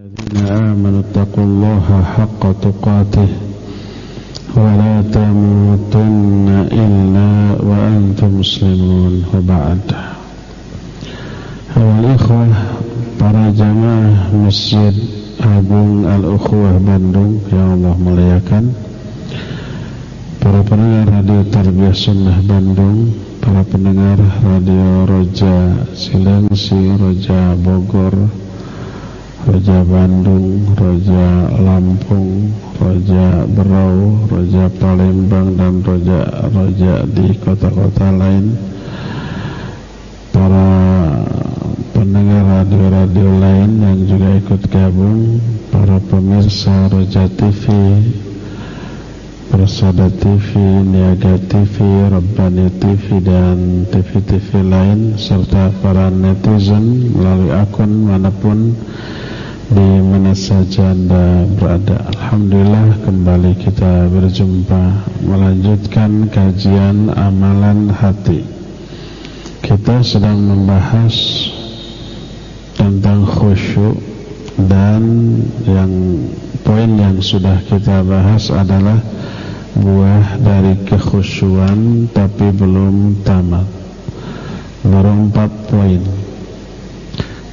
الذين آمنوا اتقوا الله حق تقاته ولا تموتن إلا وأنتم مسلمون وبعد الإخوة para jamaah Masjid Agung Al-Ukhwah Bandung yang Allah muliakan para pendengar radio Tarbiyah Sunnah Bandung para pendengar radio Roja Silengsi Roja Bogor Raja Bandung, Raja Lampung, Raja Berau, Raja Palembang dan Raja-Raja di kota-kota lain. Para pendengar radio-radio lain yang juga ikut gabung para pemirsa Raja TV Persada TV, Niaga TV, Rabbani TV dan TV-TV lain serta para netizen melalui akun mana pun di mana saja Anda berada. Alhamdulillah kembali kita berjumpa melanjutkan kajian amalan hati. Kita sedang membahas tentang khusyuk dan yang poin yang sudah kita bahas adalah buah dari kekhusyuan tapi belum tamat. Baru empat poin.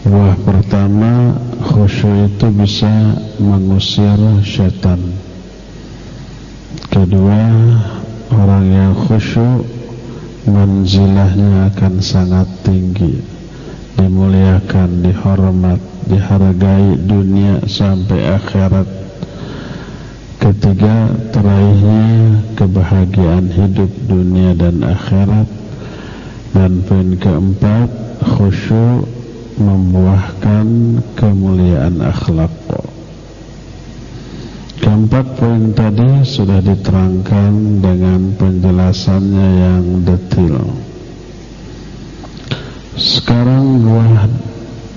Buah pertama khusyuk itu bisa mengusir syaitan. Kedua, orang yang khusyuk manzilahnya akan sangat tinggi, dimuliakan, dihormat, dihargai dunia sampai akhirat. Ketiga, teraihnya kebahagiaan hidup dunia dan akhirat. Dan poin keempat, khusyuk membuahkan kemuliaan akhlak. Keempat poin tadi sudah diterangkan dengan penjelasannya yang detail. Sekarang buah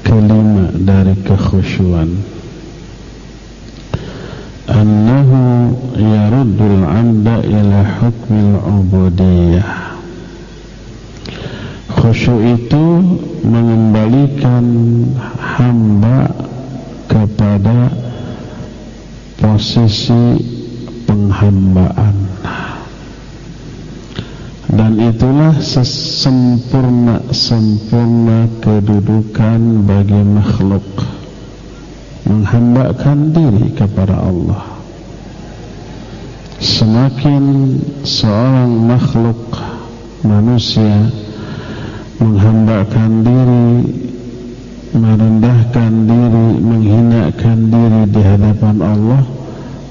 kelima dari kekhusyuan. Annahu yaruddul 'amda ila hukmil 'ubudiyah khusyuk itu mengembalikan hamba kepada posisi penghambaan. Dan itulah sesempurna-sempurna kedudukan bagi makhluk. Menghambakan diri kepada Allah. Semakin seorang makhluk manusia menghambakan diri merendahkan diri menghinakan diri di hadapan Allah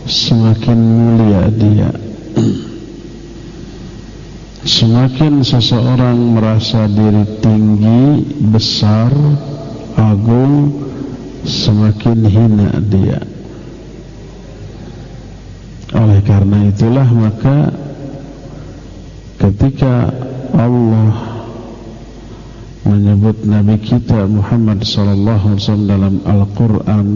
semakin mulia dia. Semakin seseorang merasa diri tinggi besar agung semakin hina dia. Oleh karena itulah maka ketika Allah menyebut Nabi kita Muhammad sallallahu alaihi wasallam dalam Al-Qur'an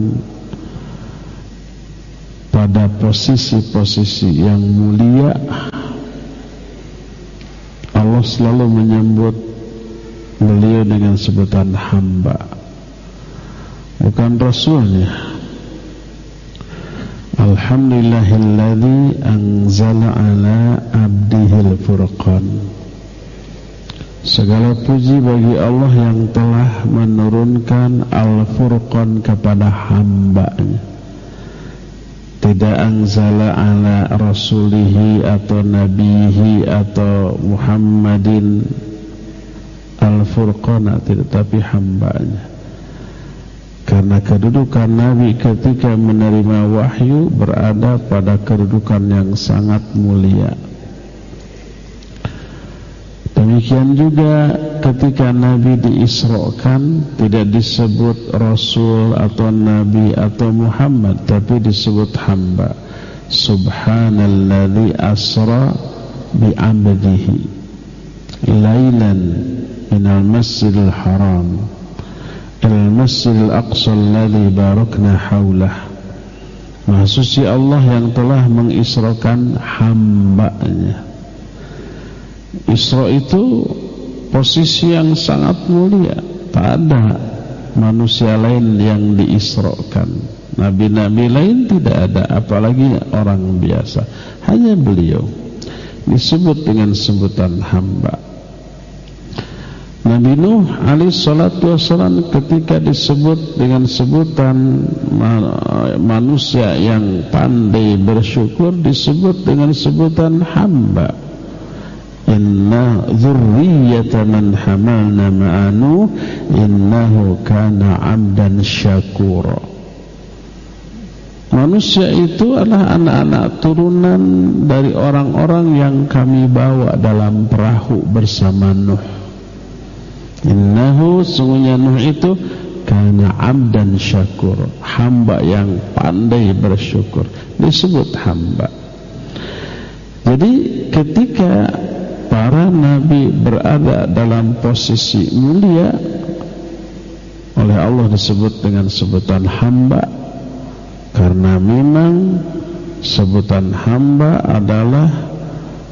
pada posisi-posisi yang mulia. Allah selalu menyebut beliau dengan sebutan hamba. Bukan rasulnya. Alhamdulillahilladzi anzala ala abdihil furqan Segala puji bagi Allah yang telah menurunkan Al-Furqan kepada hambanya. Tidak anzala ala rasulihi atau nabihi atau Muhammadin Al-Furqan Tetapi hambanya. Karena kedudukan Nabi ketika menerima wahyu Berada pada kedudukan yang sangat mulia Demikian juga ketika Nabi diisrokan tidak disebut Rasul atau Nabi atau Muhammad tapi disebut hamba. Subhanalladzi asra bi'abdihi lailan minal masjidil haram ilal masjidil aqsa alladzi barakna haulah. Maha suci Allah yang telah mengisrakan hambanya Isra itu posisi yang sangat mulia. Tak ada manusia lain yang diisrokan. Nabi-nabi lain tidak ada, apalagi orang biasa. Hanya beliau disebut dengan sebutan hamba. Nabi Nuh alaih salatu wassalam ketika disebut dengan sebutan manusia yang pandai bersyukur disebut dengan sebutan hamba. Inna man hamalna ma'anu innahu kana 'abdan syakura. Manusia itu adalah anak-anak turunan dari orang-orang yang kami bawa dalam perahu bersama Nuh. Innahu sungguhnya Nuh itu karena abdan syakur, hamba yang pandai bersyukur, disebut hamba. Jadi ketika para nabi berada dalam posisi mulia oleh Allah disebut dengan sebutan hamba karena memang sebutan hamba adalah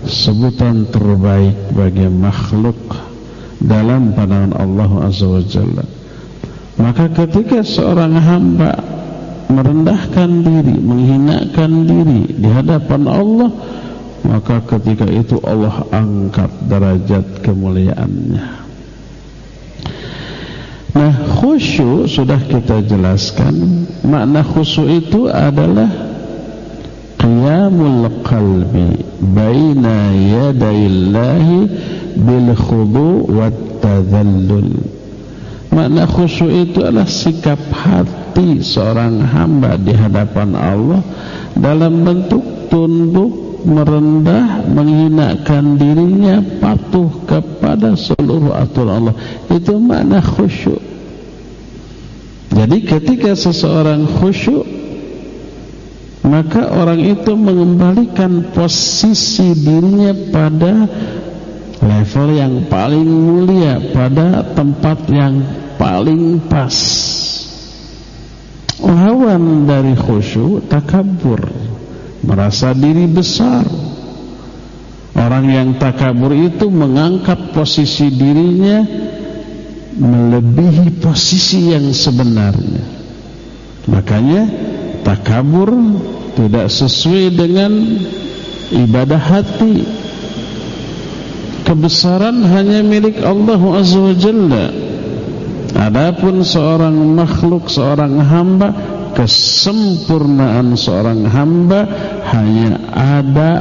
sebutan terbaik bagi makhluk dalam pandangan Allah Azza wa Jalla. Maka ketika seorang hamba merendahkan diri, menghinakan diri di hadapan Allah, maka ketika itu Allah angkat derajat kemuliaannya. Nah, khusyuk sudah kita jelaskan. Makna khusyuk itu adalah qiyamul qalbi baina yadayillahi bil khudu wat tadhallul makna khusyuk itu adalah sikap hati seorang hamba di hadapan Allah dalam bentuk tunduk merendah menghinakan dirinya patuh kepada seluruh aturan Allah. Itu makna khusyuk. Jadi ketika seseorang khusyuk maka orang itu mengembalikan posisi dirinya pada level yang paling mulia pada tempat yang paling pas. Lawan dari khusyuk takabur merasa diri besar. Orang yang takabur itu mengangkat posisi dirinya melebihi posisi yang sebenarnya. Makanya takabur tidak sesuai dengan ibadah hati. Kebesaran hanya milik Allah Azza wa Jalla. Adapun seorang makhluk seorang hamba kesempurnaan seorang hamba hanya ada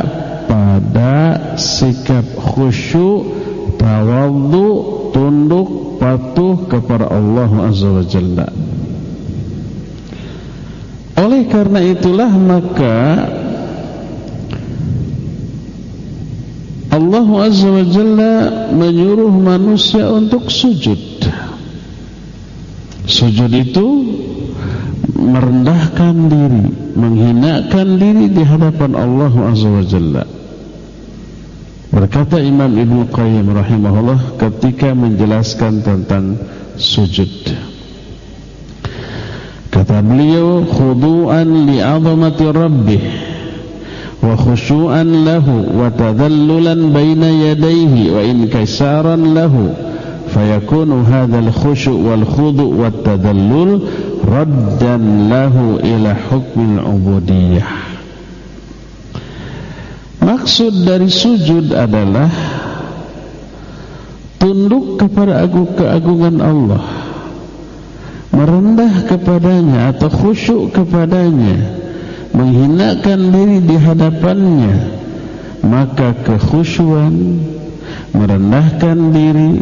pada sikap khusyuk tawadhu tunduk patuh kepada Allah Azza wa Jalla oleh karena itulah maka Allah Azza wa Jalla menyuruh manusia untuk sujud. Sujud itu merendahkan diri, menghinakan diri di hadapan Allah Azza wa Jalla. Berkata Imam Ibn Qayyim rahimahullah ketika menjelaskan tentang sujud. Kata beliau khudu'an li'azamati rabbih wa khusyu'an lahu wa tadallulan baina yadayhi wa inkisaran lahu fayakunu hadzal khusyu' wal khudu' wat tadallul raddan lahu ila hukmul ubudiyah. Maksud dari sujud adalah tunduk kepada agung keagungan Allah merendah kepadanya atau khusyuk kepadanya menghinakan diri di hadapannya maka kekhusyuan merendahkan diri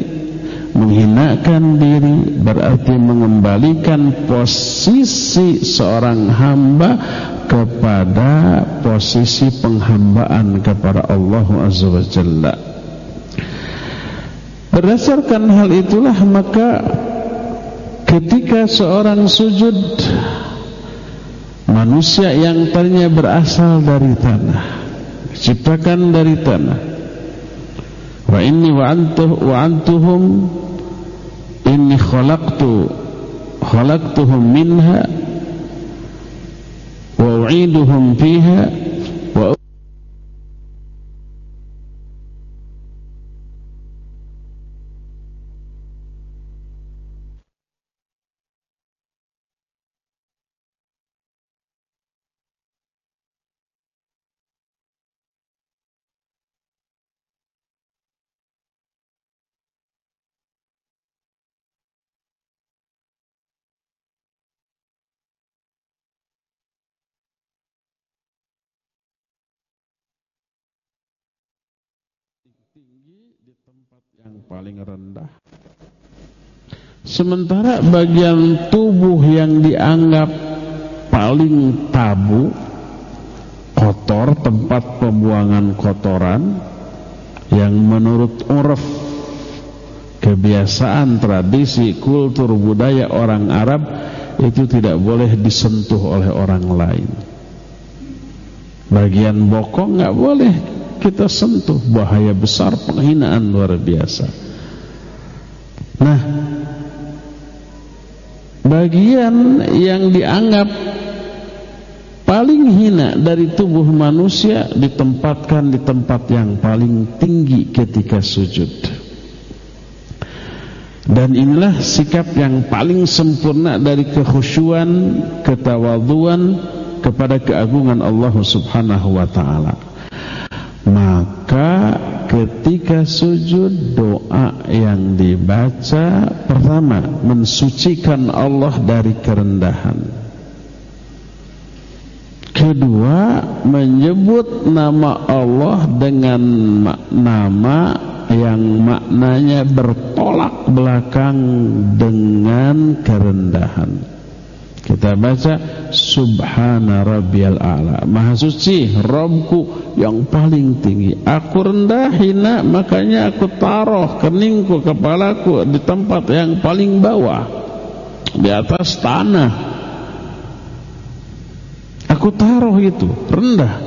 menghinakan diri berarti mengembalikan posisi seorang hamba kepada posisi penghambaan kepada Allah Azza wa Jalla. Berdasarkan hal itulah maka ketika seorang sujud manusia yang tadinya berasal dari tanah diciptakan dari tanah wa inni wa antuh wa antuhum inni khalaqtu di tempat yang paling rendah. Sementara bagian tubuh yang dianggap paling tabu, kotor, tempat pembuangan kotoran, yang menurut uruf kebiasaan, tradisi, kultur, budaya orang Arab itu tidak boleh disentuh oleh orang lain. Bagian bokong nggak boleh kita sentuh, bahaya besar, penghinaan luar biasa. Nah, bagian yang dianggap paling hina dari tubuh manusia ditempatkan di tempat yang paling tinggi ketika sujud. Dan inilah sikap yang paling sempurna dari kekhusyuan, ketawaduan kepada keagungan Allah Subhanahu wa taala. Maka ketika sujud doa yang dibaca pertama mensucikan Allah dari kerendahan. Kedua, menyebut nama Allah dengan nama yang maknanya bertolak belakang dengan kerendahan. Kita baca Subhana rabbiyal a'la. Maha suci Rabbku yang paling tinggi. Aku rendah hina makanya aku taruh keningku kepalaku di tempat yang paling bawah. Di atas tanah Aku taruh itu rendah.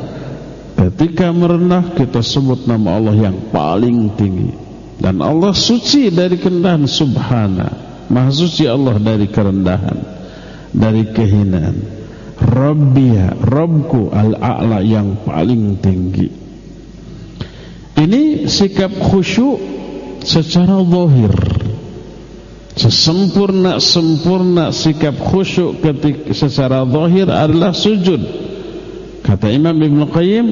Ketika merendah kita sebut nama Allah yang paling tinggi. Dan Allah suci dari kerendahan subhana. Maha suci Allah dari kerendahan. Dari kehinaan. Rabbiya, Rabbku al-a'la yang paling tinggi. Ini sikap khusyuk secara zahir. Sesempurna-sempurna sikap khusyuk ketika secara zahir adalah sujud. Kata Imam Ibn Qayyim,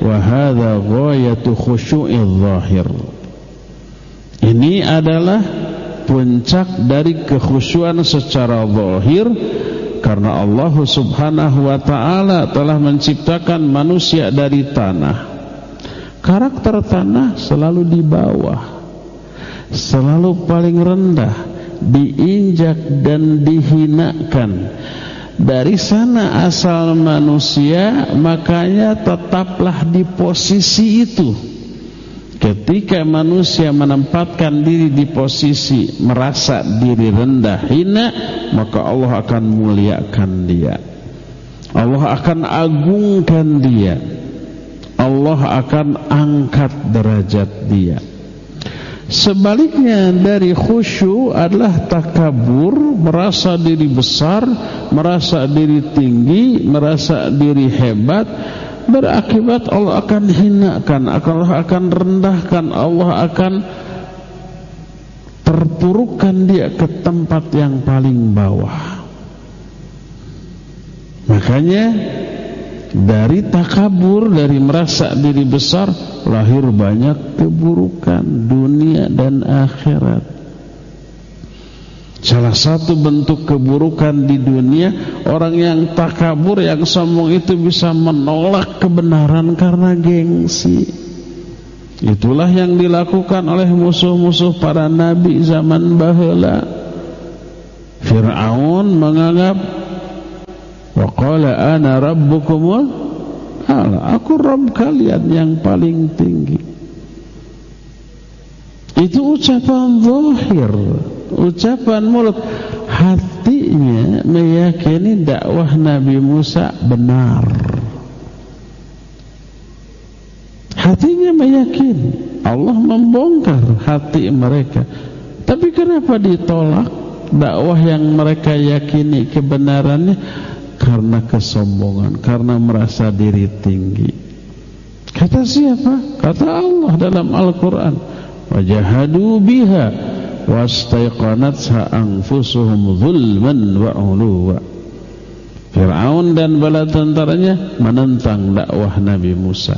wa hadza ghayatu khusyu'il zahir. Ini adalah puncak dari kekhusyuan secara zahir karena Allah Subhanahu wa taala telah menciptakan manusia dari tanah. Karakter tanah selalu di bawah. Selalu paling rendah diinjak dan dihinakan dari sana asal manusia makanya tetaplah di posisi itu ketika manusia menempatkan diri di posisi merasa diri rendah hina maka Allah akan muliakan dia. Allah akan agungkan dia. Allah akan angkat derajat dia. Sebaliknya dari khusyuk adalah takabur, merasa diri besar, merasa diri tinggi, merasa diri hebat, berakibat Allah akan hinakan, Allah akan rendahkan, Allah akan terpurukkan dia ke tempat yang paling bawah. Makanya dari takabur, dari merasa diri besar lahir banyak keburukan dunia dan akhirat. Salah satu bentuk keburukan di dunia orang yang takabur, yang sombong itu bisa menolak kebenaran karena gengsi. Itulah yang dilakukan oleh musuh-musuh para nabi zaman bahula. Fir'aun menganggap Wa qala ana rabbukumul ala. Aku Rabb kalian yang paling tinggi. Itu ucapan zahir, ucapan mulut. Hatinya meyakini dakwah Nabi Musa benar. Hatinya meyakini Allah membongkar hati mereka. Tapi kenapa ditolak dakwah yang mereka yakini kebenarannya? karena kesombongan, karena merasa diri tinggi. Kata siapa? Kata Allah dalam Al-Quran. Wajahadu biha wastaiqanatha anfusuhum zulman wa uluwa. Fir'aun dan bala tentaranya menentang dakwah Nabi Musa.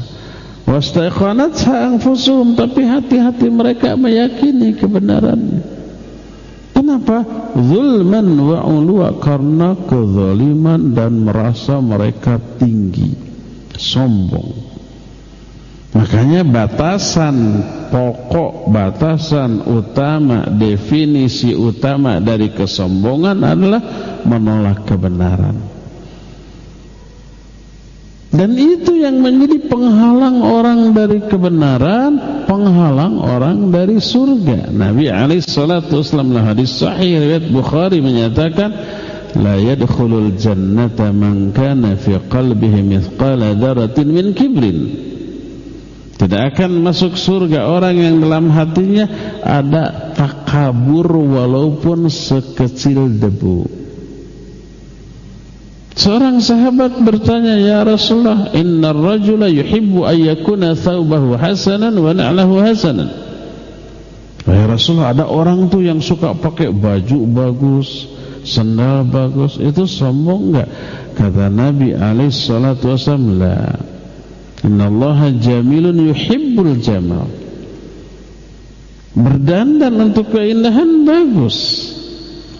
Wastaiqanatha anfusuhum tapi hati-hati mereka meyakini kebenarannya. Kenapa? Zulman wa ulwa karena kezaliman dan merasa mereka tinggi, sombong. Makanya batasan pokok, batasan utama, definisi utama dari kesombongan adalah menolak kebenaran. Dan itu yang menjadi penghalang orang dari kebenaran, penghalang orang dari surga. Nabi alaihi salatu wasallam hadis sahih riwayat Bukhari menyatakan la yadkhulul jannata man kana fi qalbihi mithqala dzarratin min kibrin. Tidak akan masuk surga orang yang dalam hatinya ada takabur walaupun sekecil debu. Seorang sahabat bertanya, "Ya Rasulullah, inna rajula yuhibbu ayyakuna thawbahu hasanan wa na'lahu hasanan." Ya Rasulullah, ada orang tuh yang suka pakai baju bagus, sandal bagus, itu sombong enggak? Kata Nabi alaihi salatu wasallam, "La. Innallaha jamilun yuhibbul jamal." Berdandan untuk keindahan bagus.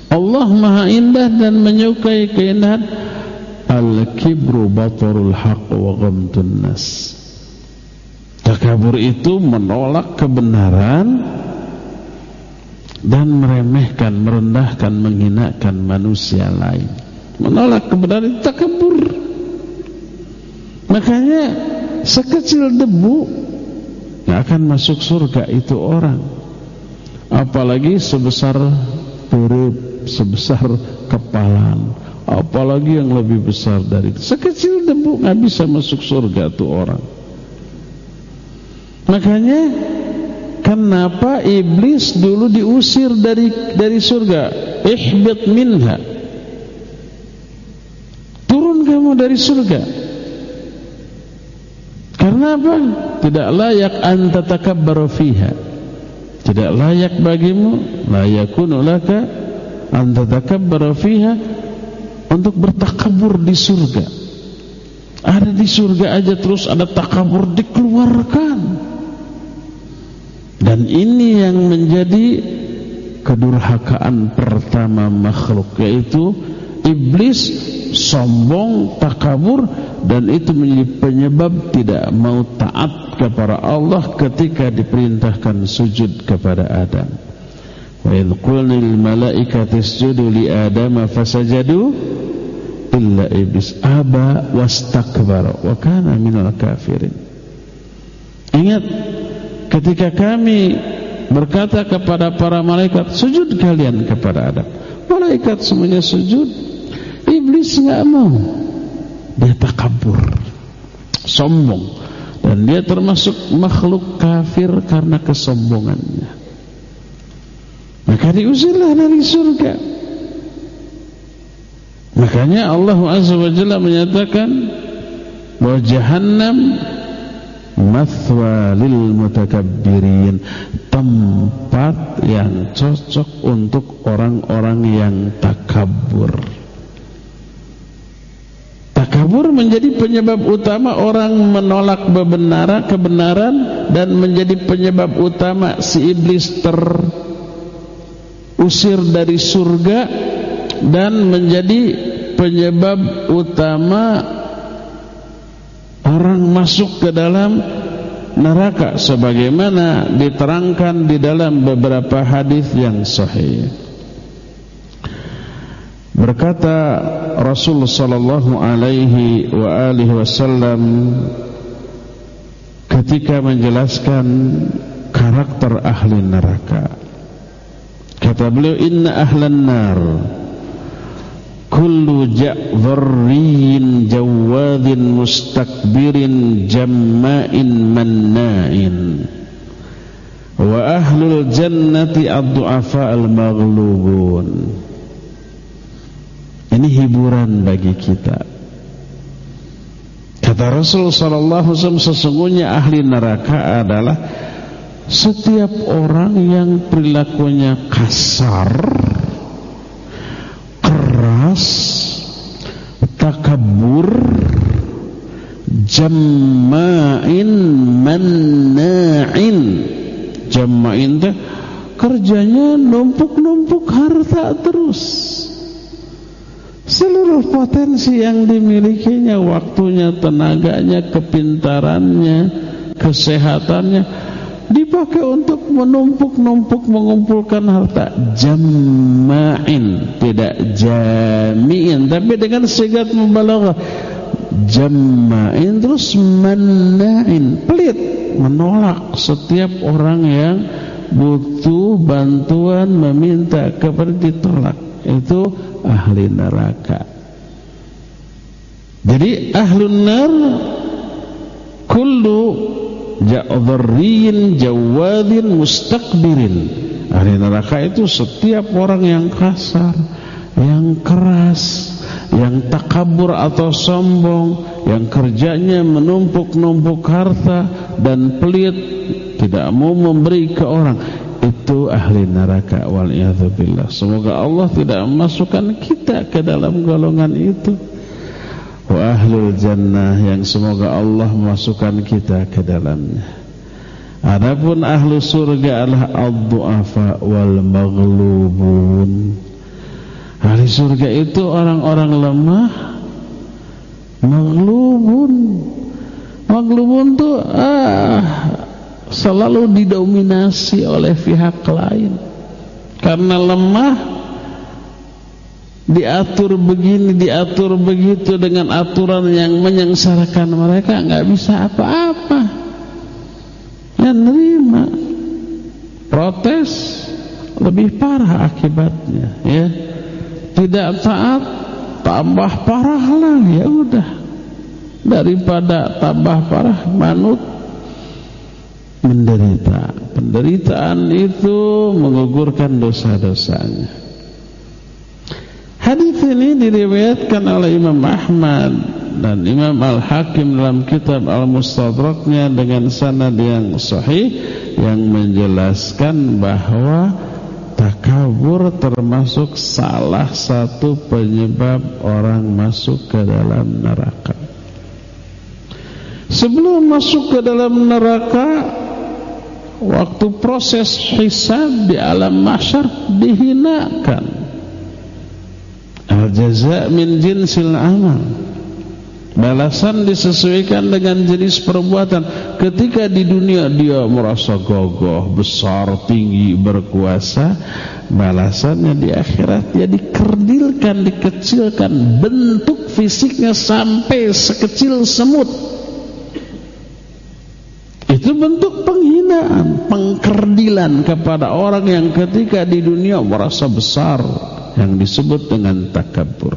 Allah Maha Indah dan menyukai keindahan Al-kibru batarul haq wa ghamtun nas. Takabur itu menolak kebenaran dan meremehkan, merendahkan, menghinakan manusia lain. Menolak kebenaran itu takabur. Makanya sekecil debu yang akan masuk surga itu orang. Apalagi sebesar perut, sebesar kepalan. Apalagi yang lebih besar dari itu. Sekecil debu nggak bisa masuk surga tuh orang. Makanya kenapa iblis dulu diusir dari dari surga? Ihbit minha. Turun kamu dari surga karena apa tidak layak anta takabbaru fiha tidak layak bagimu layakun laka anta takabbaru fiha untuk bertakabur di surga. Ada di surga aja terus ada takabur dikeluarkan. Dan ini yang menjadi kedurhakaan pertama makhluk yaitu iblis sombong, takabur dan itu menjadi penyebab tidak mau taat kepada Allah ketika diperintahkan sujud kepada Adam. Wa idh qulna lil malaikati isjudu li Adama fasajadu illa iblis aba wastakbara wa kana minal kafirin. Ingat ketika kami berkata kepada para malaikat sujud kalian kepada Adam. Malaikat semuanya sujud. Iblis enggak mau. Dia takabur. Sombong dan dia termasuk makhluk kafir karena kesombongannya. Maka diusirlah dari surga. Makanya Allah Jalla menyatakan bahwa jahannam mathwa lil mutakabbirin tempat yang cocok untuk orang-orang yang takabur. Takabur menjadi penyebab utama orang menolak kebenaran, dan menjadi penyebab utama si iblis ter usir dari surga dan menjadi penyebab utama orang masuk ke dalam neraka sebagaimana diterangkan di dalam beberapa hadis yang sahih. Berkata Rasul sallallahu alaihi wa alihi wasallam ketika menjelaskan karakter ahli neraka. Kata beliau inna ahlan nar kullu ja'dharrin jawadin mustakbirin jamma'in manna'in wa ahlul jannati ad-du'afa al-maghlubun ini hiburan bagi kita kata Rasul wasallam sesungguhnya ahli neraka adalah setiap orang yang perilakunya kasar, keras, takabur, jamma'in manna'in. Jamma'in teh kerjanya numpuk-numpuk harta terus. Seluruh potensi yang dimilikinya, waktunya, tenaganya, kepintarannya, kesehatannya dipakai untuk menumpuk-numpuk mengumpulkan harta. Jama'in tidak jami'in tapi dengan sigat mubalaghah jama'in terus manna'in pelit menolak setiap orang yang butuh bantuan meminta. Kepada ditolak itu ahli neraka. Jadi ahlun nar kullu ja'dharriyin jawadin mustakbirin ahli neraka itu setiap orang yang kasar yang keras yang takabur atau sombong yang kerjanya menumpuk-numpuk harta dan pelit tidak mau memberi ke orang itu ahli neraka wal semoga Allah tidak memasukkan kita ke dalam golongan itu wa ahlul jannah yang semoga Allah masukkan kita ke dalamnya. Adapun ahlu surga adalah ad-du'afa wal maghlubun. Ahli surga itu orang-orang lemah maghlubun. Maghlubun itu ah, selalu didominasi oleh pihak lain. Karena lemah diatur begini, diatur begitu dengan aturan yang menyengsarakan mereka nggak bisa apa-apa. Ya nerima. Protes lebih parah akibatnya, ya. Tidak taat tambah parah lah, ya udah. Daripada tambah parah manut menderita. Penderitaan itu mengugurkan dosa-dosanya. Hadis ini diriwayatkan oleh Imam Ahmad dan Imam Al-Hakim dalam kitab Al-Mustadraknya dengan sanad yang sahih yang menjelaskan bahwa takabur termasuk salah satu penyebab orang masuk ke dalam neraka. Sebelum masuk ke dalam neraka waktu proses hisab di alam mahsyar dihinakan Al-jaza' min jinsil amal. Balasan disesuaikan dengan jenis perbuatan. Ketika di dunia dia merasa gagah, besar, tinggi, berkuasa, balasannya di akhirat dia dikerdilkan, dikecilkan, bentuk fisiknya sampai sekecil semut. Itu bentuk penghinaan, pengkerdilan kepada orang yang ketika di dunia merasa besar, yang disebut dengan takabur.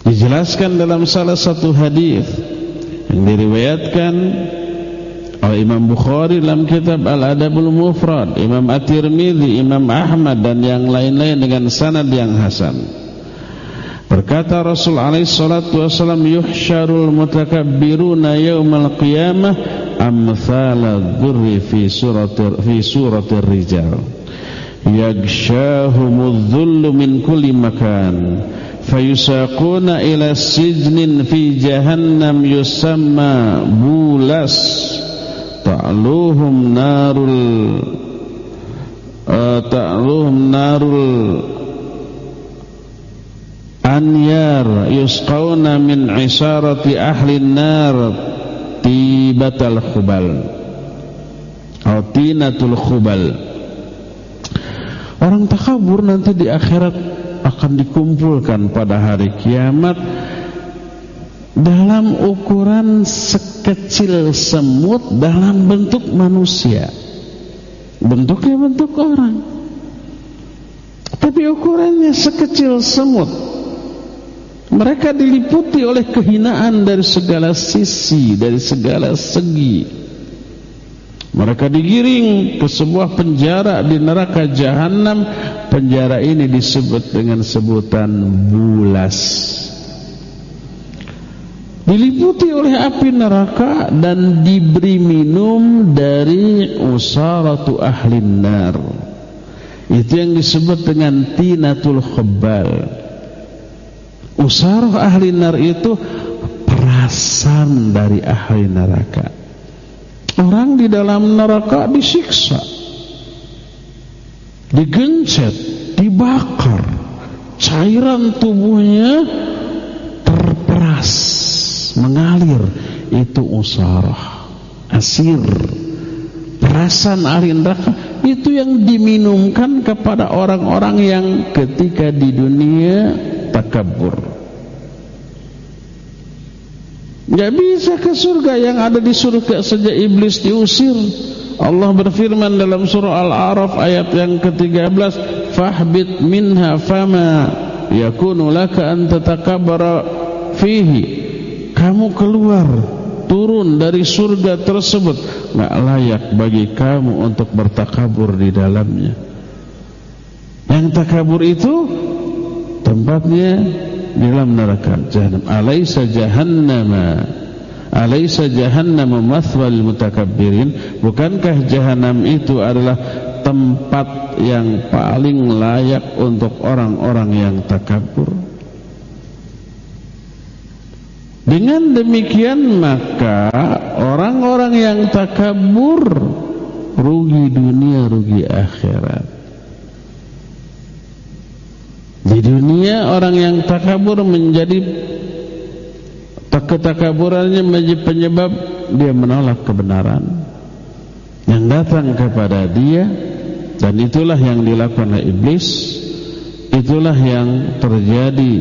Dijelaskan dalam salah satu hadis yang diriwayatkan oleh Imam Bukhari dalam kitab Al-Adabul Mufrad, Imam At-Tirmidzi, Imam Ahmad dan yang lain-lain dengan sanad yang hasan. Berkata Rasul alaihi salatu wasallam yuhsyarul mutakabbiruna yaumal qiyamah amsala dzurri fi suratir fi suratir rijal. Yagshahumudz dhullu min kulli makan. Fayusakuna ila sijnin fi jahannam yusamma bulas. Ta'luhum narul uh, ta'luhum narul Anyar yusqawna min isarati ahli nar tibatal khubal Atinatul khubal Orang takabur nanti di akhirat akan dikumpulkan pada hari kiamat dalam ukuran sekecil semut dalam bentuk manusia. Bentuknya bentuk orang. Tapi ukurannya sekecil semut Mereka diliputi oleh kehinaan dari segala sisi, dari segala segi. Mereka digiring ke sebuah penjara di neraka jahanam. Penjara ini disebut dengan sebutan bulas. Diliputi oleh api neraka dan diberi minum dari usaratu ahlin nar. Itu yang disebut dengan tinatul khabbal. Usarah ahli nar itu perasan dari ahli neraka. Orang di dalam neraka disiksa Digencet Dibakar. Cairan tubuhnya Terperas Mengalir. Itu usarah asir perasaan ahli neraka itu yang diminumkan kepada orang-orang yang ketika di dunia takabur Gak bisa ke surga yang ada di surga sejak iblis diusir. Allah berfirman dalam surah Al-A'raf ayat yang ke-13 fahbit minha fama yakunu laka an fihi. Kamu keluar turun dari surga tersebut enggak layak bagi kamu untuk bertakabur di dalamnya. Yang takabur itu tempatnya di dalam neraka jahannam. Alaysa jahannama. Alaysa jahannama mathwal mutakabbirin. Bukankah jahanam itu adalah tempat yang paling layak untuk orang-orang yang takabur dengan demikian maka orang-orang yang takabur rugi dunia rugi akhirat. Di dunia orang yang takabur menjadi ketakaburannya menjadi penyebab dia menolak kebenaran yang datang kepada dia dan itulah yang dilakukan oleh iblis itulah yang terjadi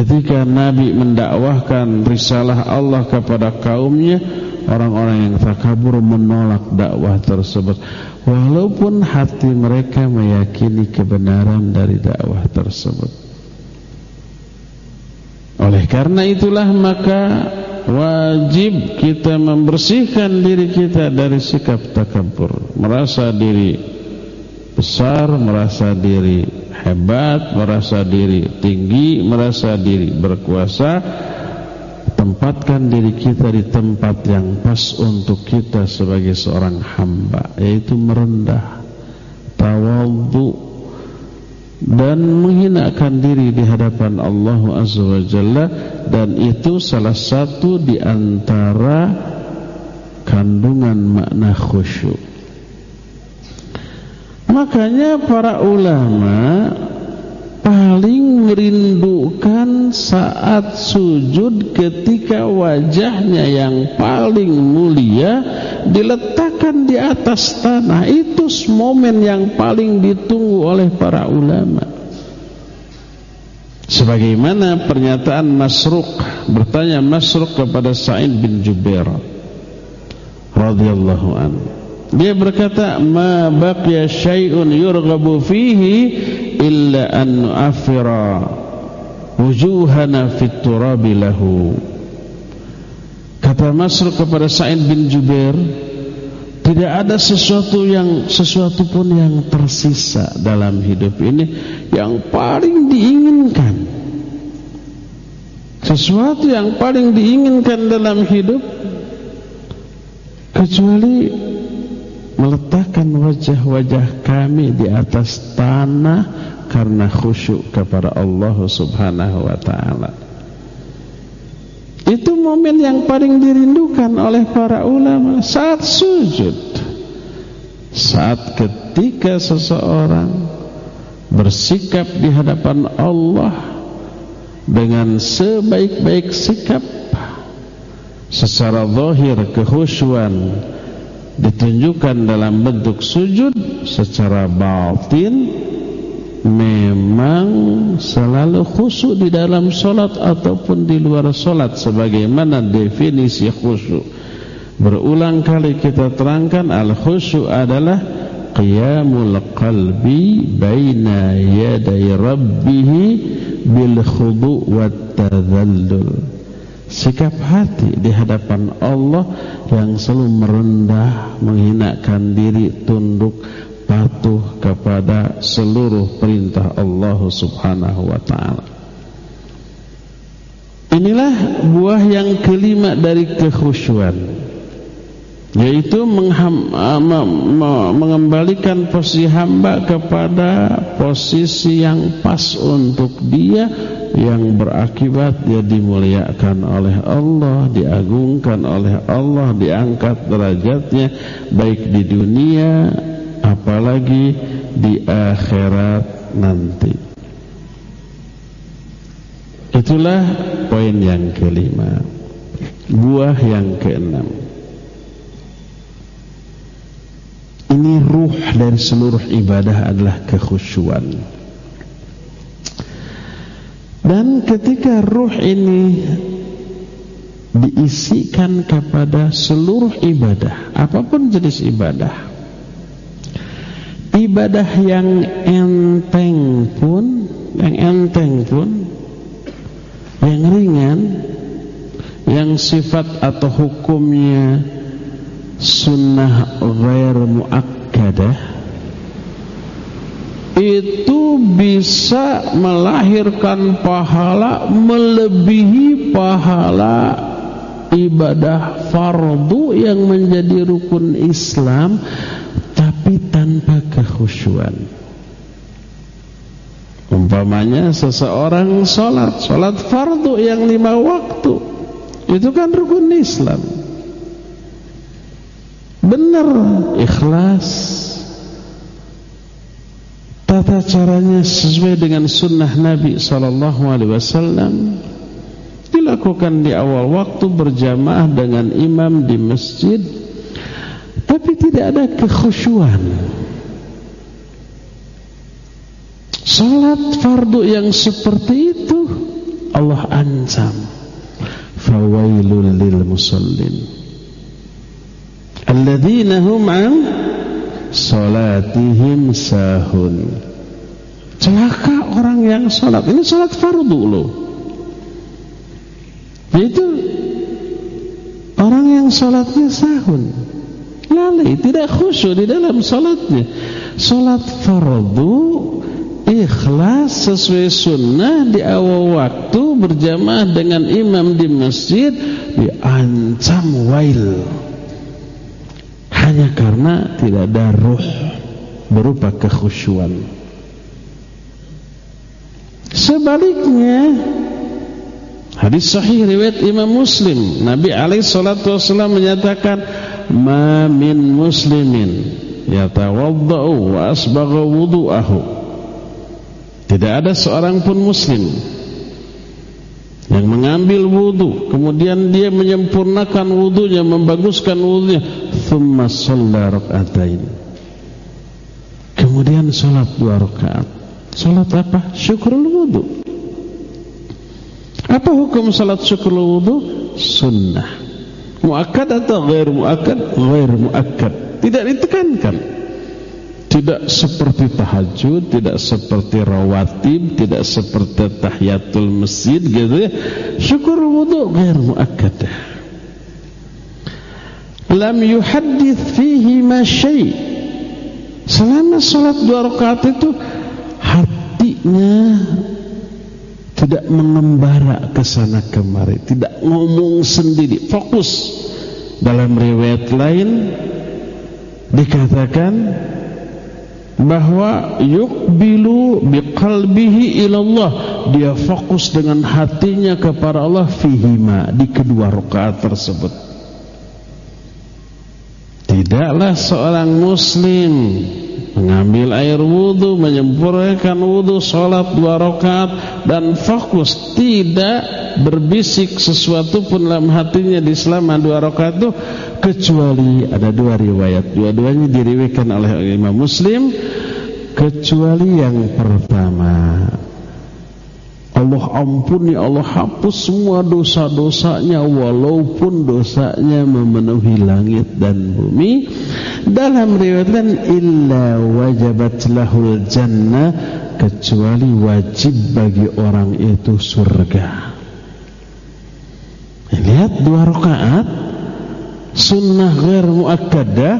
ketika Nabi mendakwahkan risalah Allah kepada kaumnya orang-orang yang takabur menolak dakwah tersebut walaupun hati mereka meyakini kebenaran dari dakwah tersebut. Oleh karena itulah maka wajib kita membersihkan diri kita dari sikap takabur, merasa diri besar, merasa diri hebat, merasa diri tinggi, merasa diri berkuasa tempatkan diri kita di tempat yang pas untuk kita sebagai seorang hamba yaitu merendah tawadhu dan menghinakan diri di hadapan Allah Azza wa Jalla dan itu salah satu di antara kandungan makna khusyuk makanya para ulama paling merindukan saat sujud ketika wajahnya yang paling mulia diletakkan di atas tanah. Itu momen yang paling ditunggu oleh para ulama. Sebagaimana pernyataan Masruq bertanya Masruq kepada Sa'id bin Jubair radhiyallahu anhu dia berkata ma baqiya syai'un yurghabu fihi illa an nu'affira wujuhana fit turabi lahu. Kata Masruq kepada Sa'id bin Jubair tidak ada sesuatu yang sesuatu pun yang tersisa dalam hidup ini yang paling diinginkan. Sesuatu yang paling diinginkan dalam hidup kecuali meletakkan wajah-wajah kami di atas tanah karena khusyuk kepada Allah Subhanahu wa taala. Itu momen yang paling dirindukan oleh para ulama saat sujud. Saat ketika seseorang bersikap di hadapan Allah dengan sebaik-baik sikap secara zahir kehusuan ditunjukkan dalam bentuk sujud secara batin memang selalu khusyuk di dalam solat ataupun di luar solat sebagaimana definisi khusyuk. Berulang kali kita terangkan al khusyuk adalah qiyamul qalbi baina yaday rabbih bil khudu' wat tadhallul sikap hati di hadapan Allah yang selalu merendah menghinakan diri tunduk patuh kepada seluruh perintah Allah Subhanahu wa taala. Inilah buah yang kelima dari kekhusyuan yaitu mengembalikan posisi hamba kepada posisi yang pas untuk dia yang berakibat dia dimuliakan oleh Allah, diagungkan oleh Allah, diangkat derajatnya baik di dunia apalagi di akhirat nanti. Itulah poin yang kelima. buah yang keenam ini ruh dari seluruh ibadah adalah kekhusyuan. Dan ketika ruh ini diisikan kepada seluruh ibadah apa pun jenis ibadah ibadah yang enteng pun yang enteng pun yang ringan yang sifat atau hukumnya sunnah ghair muakkadah itu bisa melahirkan pahala melebihi pahala ibadah fardu yang menjadi rukun Islam tapi tanpa kekhusyuan. Umpamanya seseorang sholat sholat fardu yang lima waktu itu kan rukun Islam benar. Ikhlas. Tata caranya sesuai dengan sunnah Nabi Sallallahu Alaihi Wasallam. Dilakukan di awal waktu berjamaah dengan imam di masjid. Tapi tidak ada kekhusyuan. Salat fardu yang seperti itu Allah ancam. Fawailul lil musallin alladzina hum an salatihim sahun. Celaka orang yang salat. Ini salat fardu loh. Yaitu orang yang salatnya sahun. Lalai tidak khusyuk di dalam salatnya. Salat fardu ikhlas sesuai sunnah di awal waktu berjamaah dengan imam di masjid diancam wail hanya karena tidak ada ruh berupa kekhusyuan sebaliknya Hadis sahih riwayat Imam Muslim, Nabi alaihi salatu wasallam menyatakan, "Ma min muslimin yatawaddau wa asbagha wudu'ahu." Tidak ada seorang pun muslim yang mengambil wudu, kemudian dia menyempurnakan wudunya, membaguskan wudunya, thumma shalla rak'atain. Kemudian salat dua rakaat. Salat apa? Syukrul wudu. Apa hukum salat syukur wudu? Sunnah. Muakkad atau ghair muakkad? Ghair muakkad. Tidak ditekankan. Tidak seperti tahajud, tidak seperti rawatib, tidak seperti tahiyatul masjid gitu ya. Syukur wudu ghair muakkad. Lam yuhaddits fihi ma syai'. Selama salat dua rakaat itu hatinya tidak mengembara ke sana kemari, tidak ngomong sendiri, fokus. Dalam riwayat lain dikatakan bahwa yukbilu biqalbihi ilallah dia fokus dengan hatinya kepada Allah fihima di kedua rakaat tersebut tidaklah seorang muslim mengambil air wudhu, menyempurnakan wudhu, sholat dua rakaat dan fokus tidak berbisik sesuatu pun dalam hatinya di selama dua rakaat itu kecuali ada dua riwayat, dua-duanya diriwayatkan oleh Imam Muslim kecuali yang pertama Allah ampuni, Allah hapus semua dosa-dosanya walaupun dosanya memenuhi langit dan bumi. Dalam riwayat lain illa wajabat lahul jannah kecuali wajib bagi orang itu surga. Lihat dua rakaat sunnah ghair muakkadah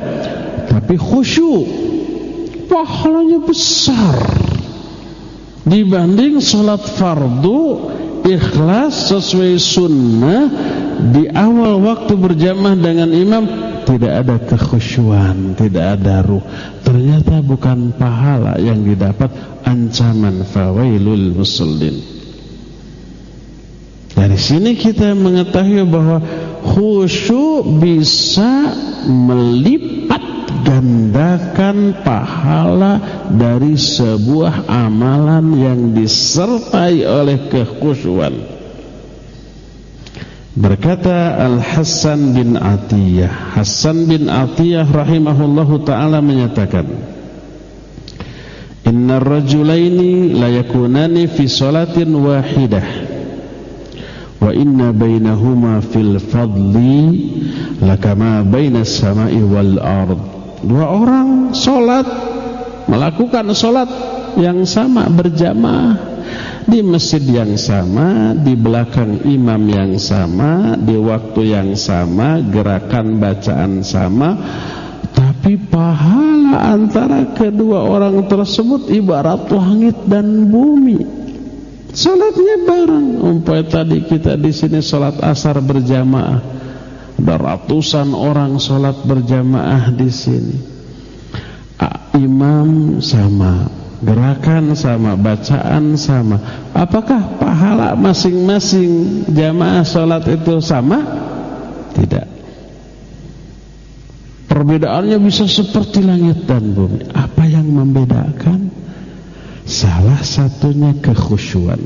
tapi khusyuk. Pahalanya besar dibanding sholat fardu ikhlas sesuai sunnah di awal waktu berjamaah dengan imam tidak ada kekhusyuan, tidak ada ruh. Ternyata bukan pahala yang didapat ancaman fawailul musallin. Dari sini kita mengetahui bahwa khusyuk bisa melipat gandakan pahala dari sebuah amalan yang disertai oleh kekhusyuan. Berkata Al-Hasan bin Atiyah Hasan bin Atiyah rahimahullahu ta'ala menyatakan Inna rajulaini layakunani fi salatin wahidah Wa inna bainahuma fil fadli Lakama baina samai wal ard Dua orang solat Melakukan solat yang sama berjamaah di masjid yang sama, di belakang imam yang sama, di waktu yang sama, gerakan bacaan sama, tapi pahala antara kedua orang tersebut ibarat langit dan bumi. Salatnya bareng. Umpamanya tadi kita di sini salat asar berjamaah. Ada ratusan orang salat berjamaah di sini. Imam sama, Gerakan sama, bacaan sama. Apakah pahala masing-masing jamaah sholat itu sama? Tidak. Perbedaannya bisa seperti langit dan bumi. Apa yang membedakan? Salah satunya kekhusyuan.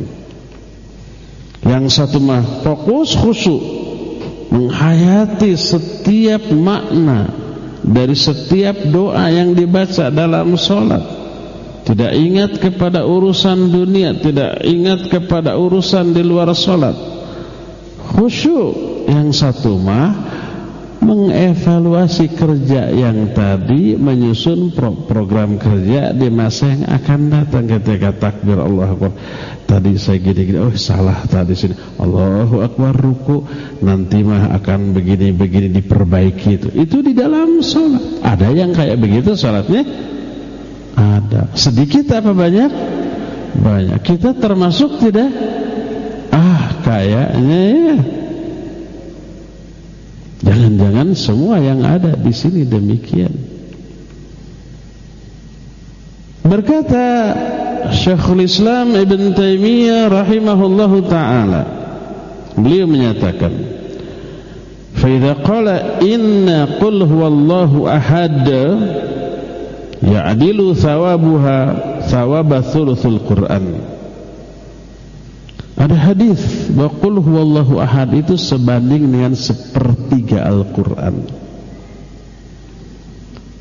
Yang satu mah fokus khusyuk, menghayati setiap makna dari setiap doa yang dibaca dalam sholat. Tidak ingat kepada urusan dunia Tidak ingat kepada urusan di luar sholat. Khusyuk. Yang satu mah Mengevaluasi kerja yang tadi Menyusun pro program kerja Di masa yang akan datang Ketika takbir Allah Akbar Tadi saya gini-gini Oh salah tadi sini Allahu Akbar ruku Nanti mah akan begini-begini diperbaiki itu Itu di dalam sholat Ada yang kayak begitu sholatnya ada. Sedikit apa banyak? Banyak. Kita termasuk tidak? Ah, kayaknya ya. Jangan-jangan semua yang ada di sini demikian. Berkata Syekhul Islam Ibn Taimiyah rahimahullahu taala. Beliau menyatakan, "Fa idza qala inna qul huwallahu ahad" ya'dilu thawabuha thawaba thuluthul Quran ada hadis bahwa qul huwallahu ahad itu sebanding dengan sepertiga Al-Qur'an.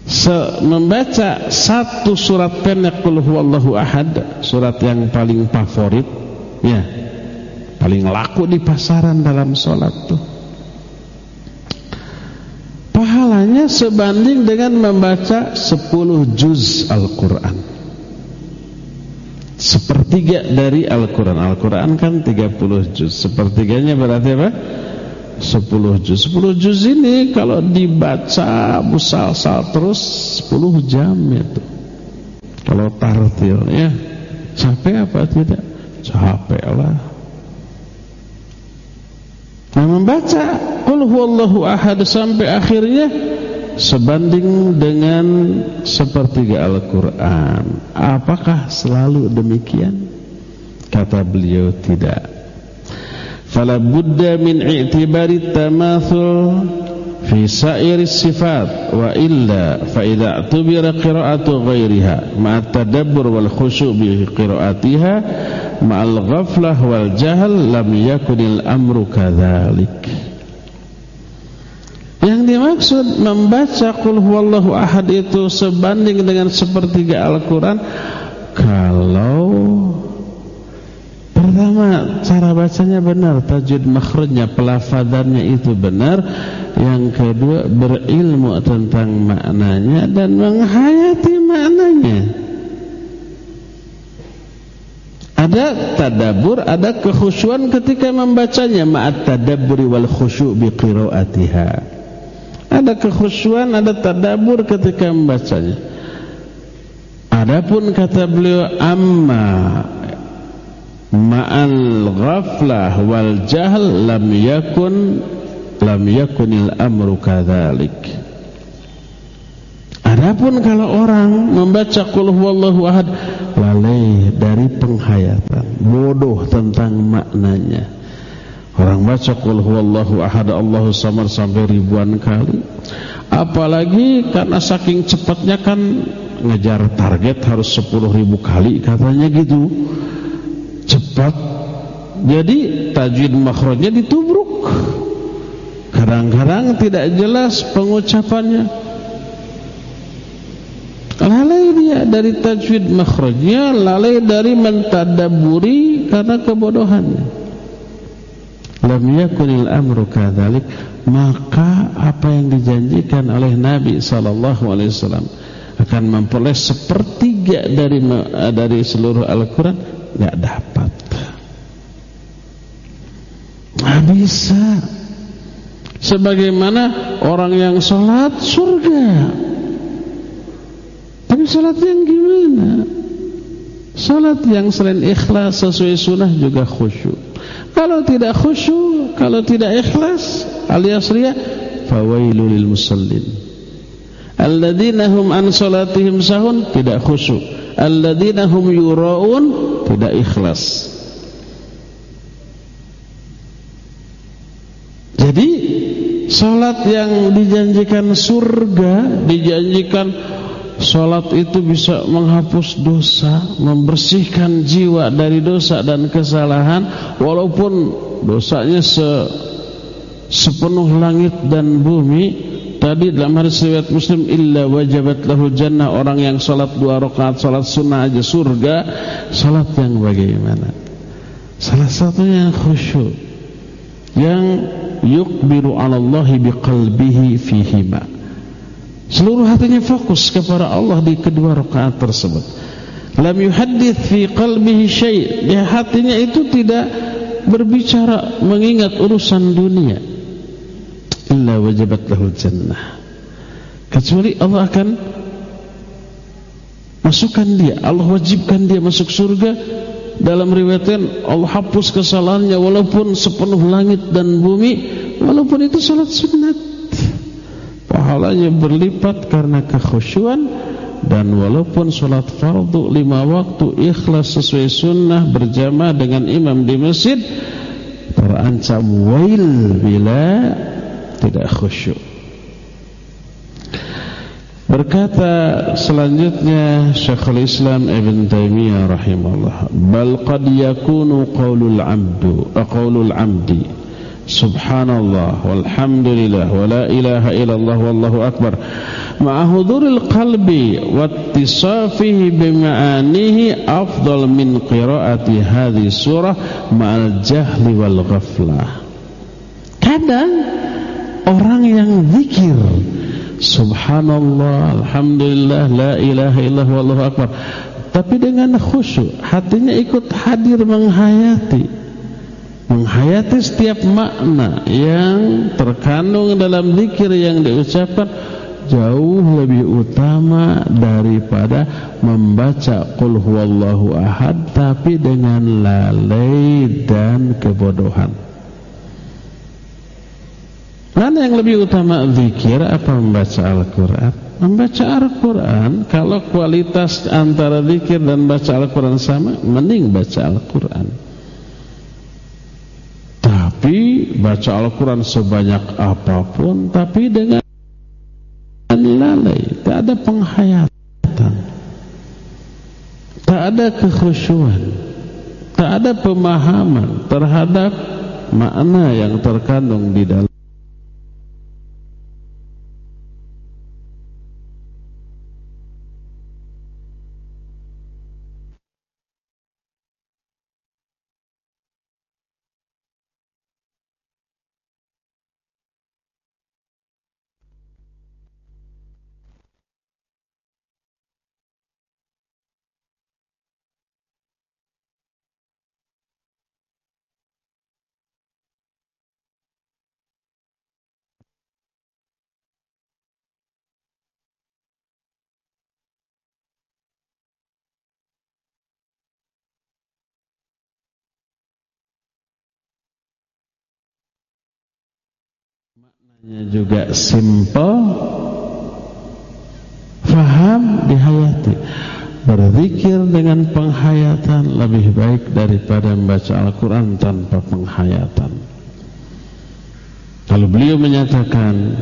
Se membaca satu surat pendek qul huwallahu ahad surat yang paling favorit ya paling laku di pasaran dalam sholat tuh. Pahalanya sebanding dengan membaca 10 juz Al-Quran sepertiga dari Al-Quran. Al-Quran kan 30 juz. Sepertiganya berarti apa? 10 juz. 10 juz ini kalau dibaca musal-sal terus 10 jam itu. Kalau tartil ya. Capek apa tidak? capek lah. Nah membaca Qul huwallahu ahad sampai akhirnya sebanding dengan sepertiga Al-Quran. Apakah selalu demikian? Kata beliau tidak. Fala budda min i'tibari tamathul fi sa'iri sifat wa illa fa idza tubira qira'atu ghairiha ma tadabbur wal khusyu' bi qira'atiha ma'al ghaflah wal jahl lam yakunil amru kadzalik yang dimaksud membaca qul huwallahu ahad itu sebanding dengan sepertiga Al-Qur'an kalau pertama cara bacanya benar, tajwid makhrajnya, pelafadannya itu benar. Yang kedua berilmu tentang maknanya dan menghayati maknanya. Ada tadabur, ada kekhusyuan ketika membacanya, ma'at tadabburi wal khusyu' bi qiraatiha. Ada kekhusyuan, ada tadabur ketika membacanya. Adapun kata beliau amma ma'al ghaflah wal jahl lam yakun lam yakunil amru kadzalik. Adapun kalau orang membaca qul huwallahu ahad lalai dari penghayatan, bodoh tentang maknanya Orang baca qul huwallahu ahad Allahu samad sampai ribuan kali. Apalagi karena saking cepatnya kan ngejar target harus 10 ribu kali katanya gitu. Cepat. Jadi tajwid makhrajnya ditubruk. Kadang-kadang tidak jelas pengucapannya. Lalai dia dari tajwid makhrajnya, lalai dari mentadaburi karena kebodohannya. Lam yakunil amru kadzalik, maka apa yang dijanjikan oleh Nabi sallallahu alaihi wasallam akan memperoleh sepertiga dari dari seluruh Al-Qur'an enggak dapat. Enggak bisa. Sebagaimana orang yang sholat surga. Tapi sholat yang gimana? Sholat yang selain ikhlas sesuai sunnah juga khusyuk. Kalau tidak khusyuk, kalau tidak ikhlas alias ria, fawailul musallin. Alladzina hum an salatihim sahun tidak khusyuk. Alladzina hum yuraun tidak ikhlas. Jadi Salat yang dijanjikan surga Dijanjikan Salat itu bisa menghapus dosa Membersihkan jiwa dari dosa dan kesalahan Walaupun dosanya se sepenuh langit dan bumi Tadi dalam hadis riwayat Muslim illa wajabat lahu jannah orang yang salat dua rakaat salat sunnah aja surga salat yang bagaimana salah satunya yang khusyuk yang yukbiru 'ala Allah biqalbihi fihima. Seluruh hatinya fokus kepada Allah di kedua rakaat tersebut. Lam yuhaddits fi qalbihi syai'. Di hatinya itu tidak berbicara mengingat urusan dunia. Illa wajabat lahu jannah. Kecuali Allah akan masukkan dia, Allah wajibkan dia masuk surga dalam riwayatkan Allah hapus kesalahannya walaupun sepenuh langit dan bumi walaupun itu salat sunat pahalanya berlipat karena kekhusyuan dan walaupun salat fardu lima waktu ikhlas sesuai sunnah berjamaah dengan imam di masjid terancam wail bila tidak khusyuk. Berkata selanjutnya Syekhul Islam Ibn Taimiyah rahimahullah, "Bal qad yakunu qaulul 'abdu, qaulul 'abdi subhanallah walhamdulillah wa la ilaha illallah wallahu akbar. Ma'a huduril qalbi wattisafihi bima'anihi afdal min qiraati hadhihi surah ma'al jahli wal ghaflah." Kadang orang yang zikir Subhanallah, Alhamdulillah, La ilaha illallah, Wallahu Akbar. Tapi dengan khusyuk Hatinya ikut hadir menghayati Menghayati setiap makna Yang terkandung dalam zikir yang diucapkan Jauh lebih utama daripada Membaca Qul huwallahu ahad Tapi dengan lalai dan kebodohan Mana yang lebih utama zikir apa membaca Al-Quran? Membaca Al-Quran Kalau kualitas antara zikir dan baca Al-Quran sama Mending baca Al-Quran baca Al-Quran sebanyak apapun Tapi dengan lalai Tak ada penghayatan. Tak ada kekhusyuan. Tak ada pemahaman terhadap makna yang terkandung di dalam juga simple, faham, dihayati. Berzikir dengan penghayatan lebih baik daripada membaca Al-Quran tanpa penghayatan. Kalau beliau menyatakan,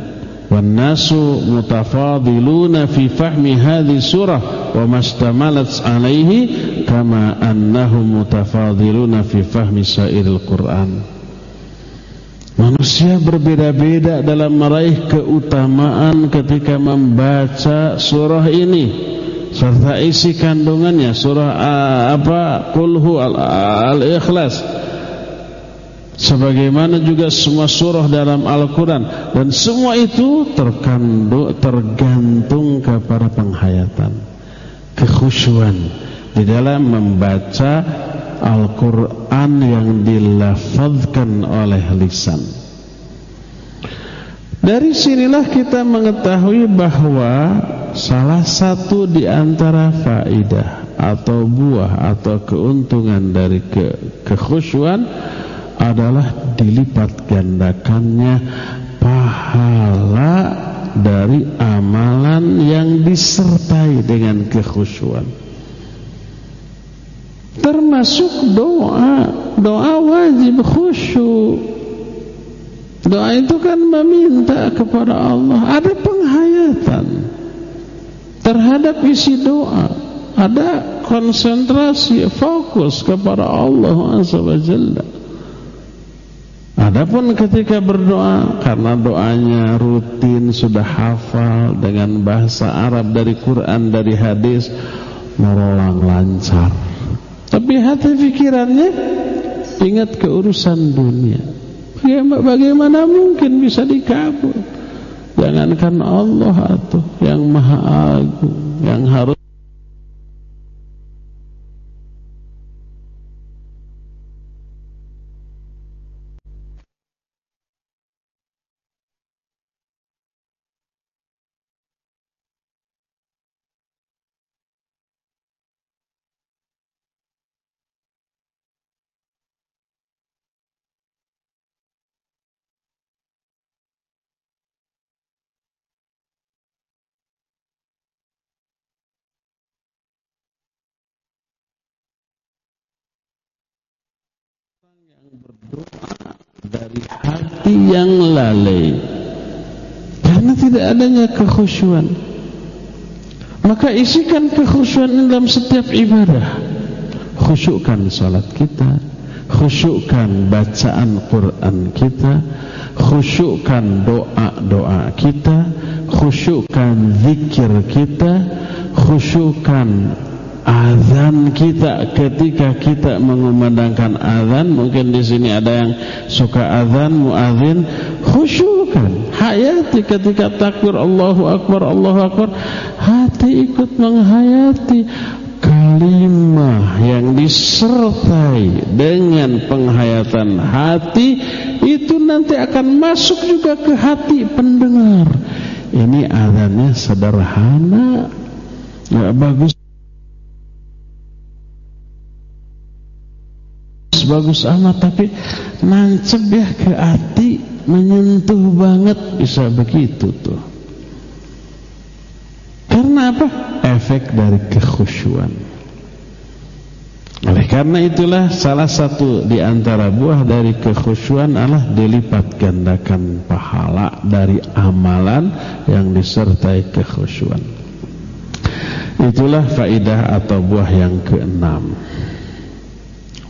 "Wanasu mutafadiluna fi fahmi hadhi surah wa mastamalat alaihi kama annahum mutafadiluna fi fahmi sairil Quran." Manusia berbeda-beda dalam meraih keutamaan ketika membaca surah ini. Serta isi kandungannya surah apa kulhu al-ikhlas. Sebagaimana juga semua surah dalam Al-Quran. Dan semua itu terkandung tergantung kepada penghayatan kekhusyuan di dalam membaca Al-Quran yang dilafazkan oleh lisan. Dari sinilah kita mengetahui bahwa salah satu di antara faidah atau buah atau keuntungan dari ke kekhusyuan adalah dilipat gandakannya pahala dari amalan yang disertai dengan kekhusyuan termasuk doa. Doa wajib khusyuk. Doa itu kan meminta kepada Allah. Ada penghayatan terhadap isi doa. Ada konsentrasi fokus kepada Allah Azza Adapun ketika berdoa karena doanya rutin sudah hafal dengan bahasa Arab dari Quran dari hadis merolang lancar tapi hati pikirannya ingat keurusan dunia. Bagaimana mungkin bisa dikabul? Jangankan Allah atau yang maha agung yang harus dari hati yang lalai. Karena tidak adanya kekhusyuan. Maka isikan kekhusyuan dalam setiap ibadah. Khusyukkan salat kita. Khusyukkan bacaan Quran kita. Khusyukkan doa-doa kita. Khusyukkan zikir kita. Khusyukkan azan kita ketika kita mengumandangkan azan mungkin di sini ada yang suka azan muazin khusyukkan hayati ketika takbir Allahu akbar Allahu akbar hati ikut menghayati kalimah yang disertai dengan penghayatan hati itu nanti akan masuk juga ke hati pendengar. Ini azannya sederhana ya bagus bagus amat tapi nancep ya ke hati menyentuh banget. Bisa begitu tuh. Karena apa? Efek dari kekhusyuan. Oleh karena itulah salah satu di antara buah dari kekhusyuan adalah dilipat gandakan pahala dari amalan yang disertai kekhusyuan. Itulah faidah atau buah yang keenam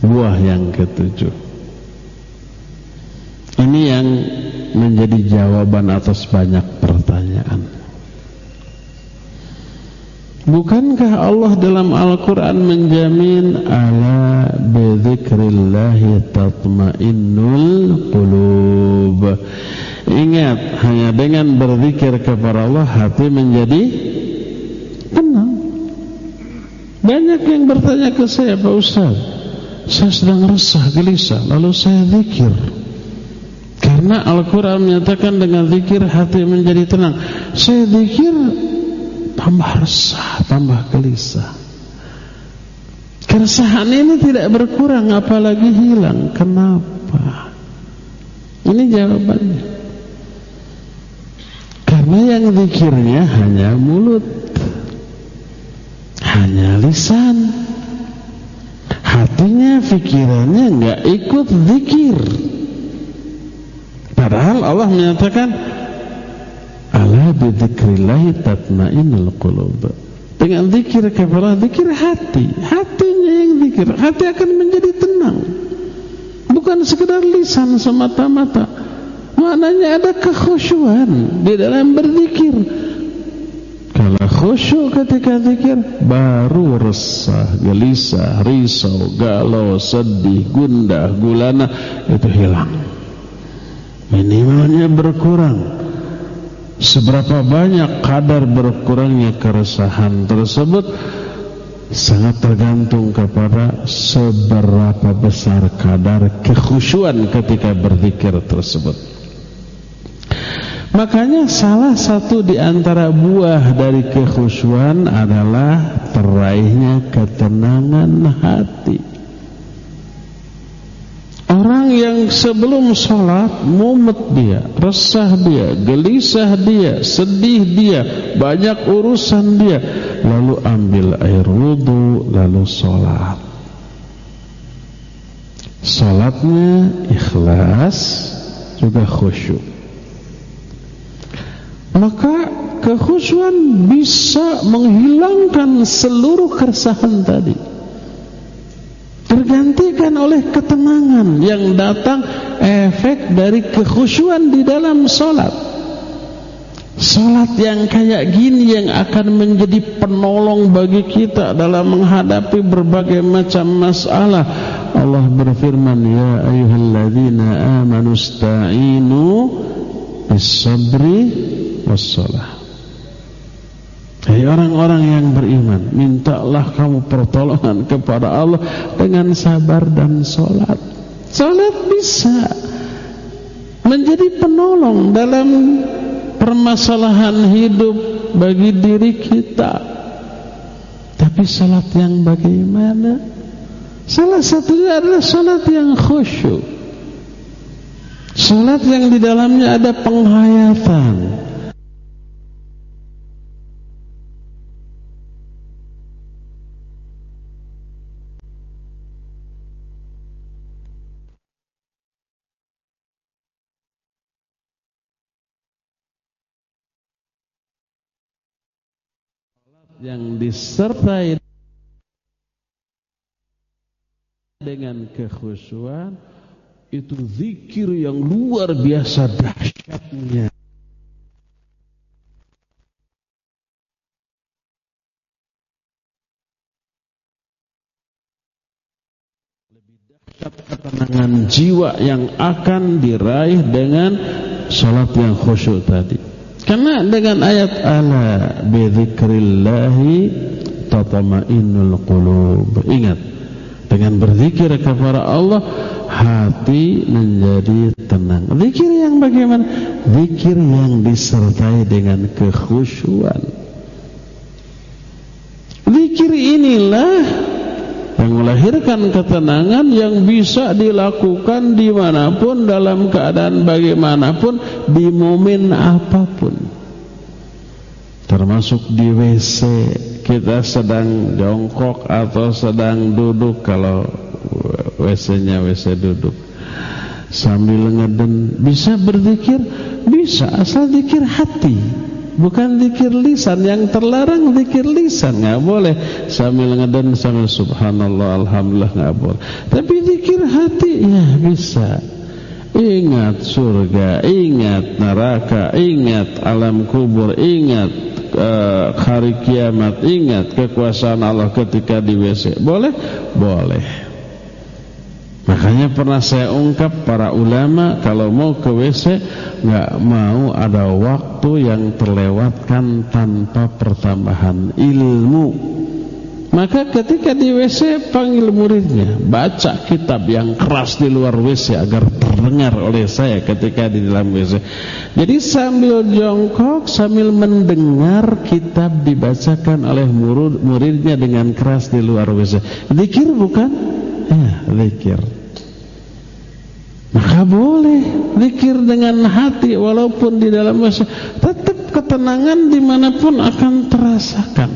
Buah yang ketujuh. Ini yang menjadi jawaban atas banyak pertanyaan. Bukankah Allah dalam Al-Quran menjamin Ala bidzikrillahi tatmainnul qulub Ingat hanya dengan berzikir kepada Allah hati menjadi tenang. Banyak yang bertanya ke saya Pak Ustaz saya sedang resah, gelisah, lalu saya zikir. Karena Al-Quran menyatakan dengan zikir hati menjadi tenang. Saya zikir tambah resah, tambah gelisah. Keresahan ini tidak berkurang apalagi hilang. Kenapa? Ini jawabannya. Karena yang zikirnya hanya mulut. Hanya lisan hatinya, pikirannya nggak ikut zikir. Padahal Allah menyatakan ala bidzikrillah tatmainnul qulub. Dengan zikir kepada zikir hati, hatinya yang zikir, hati akan menjadi tenang. Bukan sekedar lisan semata-mata. Maknanya ada kekhusyuan di dalam berzikir. Kalau khusyuk ketika zikir baru resah, gelisah, risau, galau, sedih, gundah, gulana itu hilang. Minimalnya berkurang. Seberapa banyak kadar berkurangnya keresahan tersebut sangat tergantung kepada seberapa besar kadar kekhusyuan ketika berzikir tersebut. Makanya salah satu di antara buah dari kekhusyuan adalah teraihnya ketenangan hati. Orang yang sebelum sholat mumet dia, resah dia, gelisah dia, sedih dia, banyak urusan dia lalu ambil air wudhu lalu sholat sholatnya ikhlas juga khusyuk maka kekhusyuan bisa menghilangkan seluruh keresahan tadi tergantikan oleh ketenangan yang datang efek dari kekhusyuan di dalam sholat Salat yang kayak gini yang akan menjadi penolong bagi kita dalam menghadapi berbagai macam masalah. Allah berfirman, "Ya ayyuhalladzina amanu ista'inu bis-sabri was-salah." Hai orang-orang yang beriman, mintalah kamu pertolongan kepada Allah dengan sabar dan salat. Salat bisa menjadi penolong dalam permasalahan hidup bagi diri kita. Tapi salat yang bagaimana? Salah satunya adalah salat yang khusyuk. Salat yang di dalamnya ada penghayatan. Yang disertai dengan kekhusyuan itu zikir yang luar biasa dahsyatnya. Lebih dahsyat ketenangan jiwa yang akan diraih dengan sholat yang khusyuk tadi karena dengan ayat ala bidzikrillahi tatma'innul qulub. Ingat, dengan berzikir kepada Allah hati menjadi tenang. Zikir yang bagaimana? Zikir yang disertai dengan kekhusyuan. Zikir inilah yang melahirkan ketenangan yang bisa dilakukan di mana pun dalam keadaan bagaimanapun di momen apa pun. Termasuk di WC kita sedang jongkok atau sedang duduk kalau WC-nya WC duduk. Sambil ngeden bisa berzikir bisa asal zikir hati Bukan zikir lisan Yang terlarang zikir lisan nggak boleh. Sambil ngeden sambil subhanallah Alhamdulillah nggak boleh. Tapi zikir hati ya bisa. Ingat surga Ingat neraka Ingat alam kubur Ingat uh, hari kiamat Ingat kekuasaan Allah ketika di WC Boleh? Boleh Makanya pernah saya ungkap para ulama kalau mau ke WC nggak mau ada waktu yang terlewatkan tanpa pertambahan ilmu. Maka ketika di WC panggil muridnya, baca kitab yang keras di luar WC agar terdengar oleh saya ketika di dalam WC. Jadi sambil jongkok sambil mendengar kitab dibacakan oleh murid muridnya dengan keras di luar WC. Dikir bukan? Ya, zikir. Maka boleh zikir dengan hati walaupun di dalam masa tetap ketenangan di mana pun akan terasakan.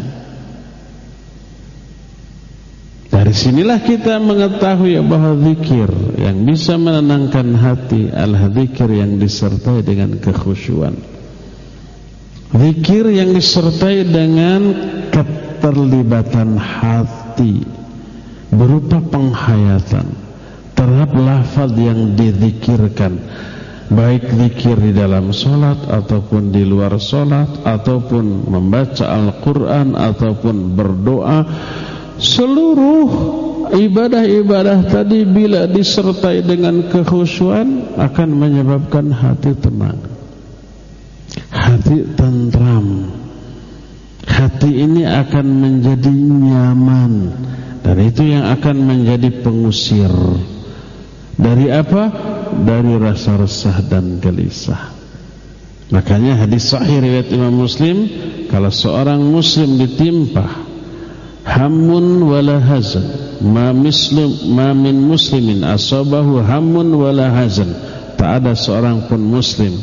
Dari sinilah kita mengetahui bahwa zikir yang bisa menenangkan hati adalah zikir yang disertai dengan kekhusyuan. Zikir yang disertai dengan keterlibatan hati berupa penghayatan terhadap lafaz yang dizikirkan. Baik zikir di dalam solat ataupun di luar solat ataupun membaca Al-Quran ataupun berdoa seluruh ibadah-ibadah tadi bila disertai dengan kekhusyuan akan menyebabkan hati tenang. Hati tentram. Hati ini akan menjadi nyaman. Dan itu yang akan menjadi pengusir dari apa? dari rasa resah dan gelisah. Makanya hadis sahih riwayat Imam Muslim, kalau seorang muslim ditimpa hammun wala hazan, ma muslim ma min muslimin asabahu hammun wala hazan. Tak ada seorang pun muslim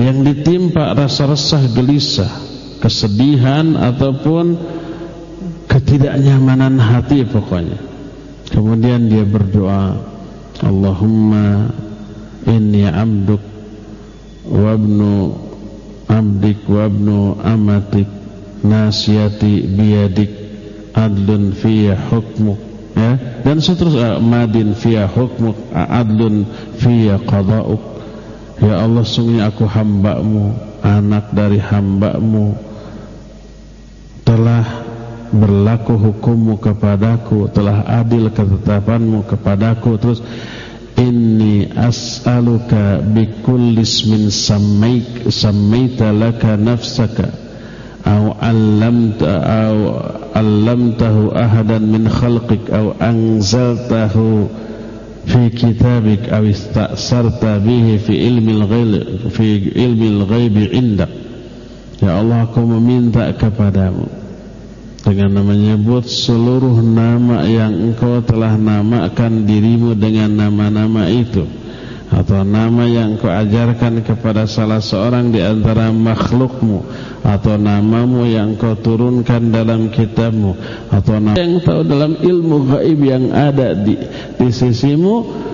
yang ditimpa rasa resah gelisah, kesedihan ataupun ketidaknyamanan hati pokoknya. Kemudian dia berdoa, Allahumma inni abduk wabnu abdik wabnu amatik. Nasiyati biyadik adlun fiya hukmuk ya. Dan seterusnya madin fiya hukmuk adlun fiya qada'uk. Ya Allah sungguhnya aku hambamu anak dari hambamu telah berlaku hukummu kepadaku telah adil ketetapanmu kepadaku. Terus inni as'aluka bikulli ismin sammaik sammaita laka nafsaka aw 'allamta aw 'allamtahu ahadan min khalqik aw anzaltahu fi kitabik aw ista'sarta bihi fi ilmi al-ghaib fi ilmi al-ghaib 'indak. Ya Allah aku meminta kepadamu dengan menyebut seluruh nama yang engkau telah namakan dirimu dengan nama-nama itu. Atau nama yang engkau ajarkan kepada salah seorang di antara makhlukmu. Atau namamu yang engkau turunkan dalam kitabmu. Atau nama yang tahu dalam ilmu gaib yang ada di, di sisimu.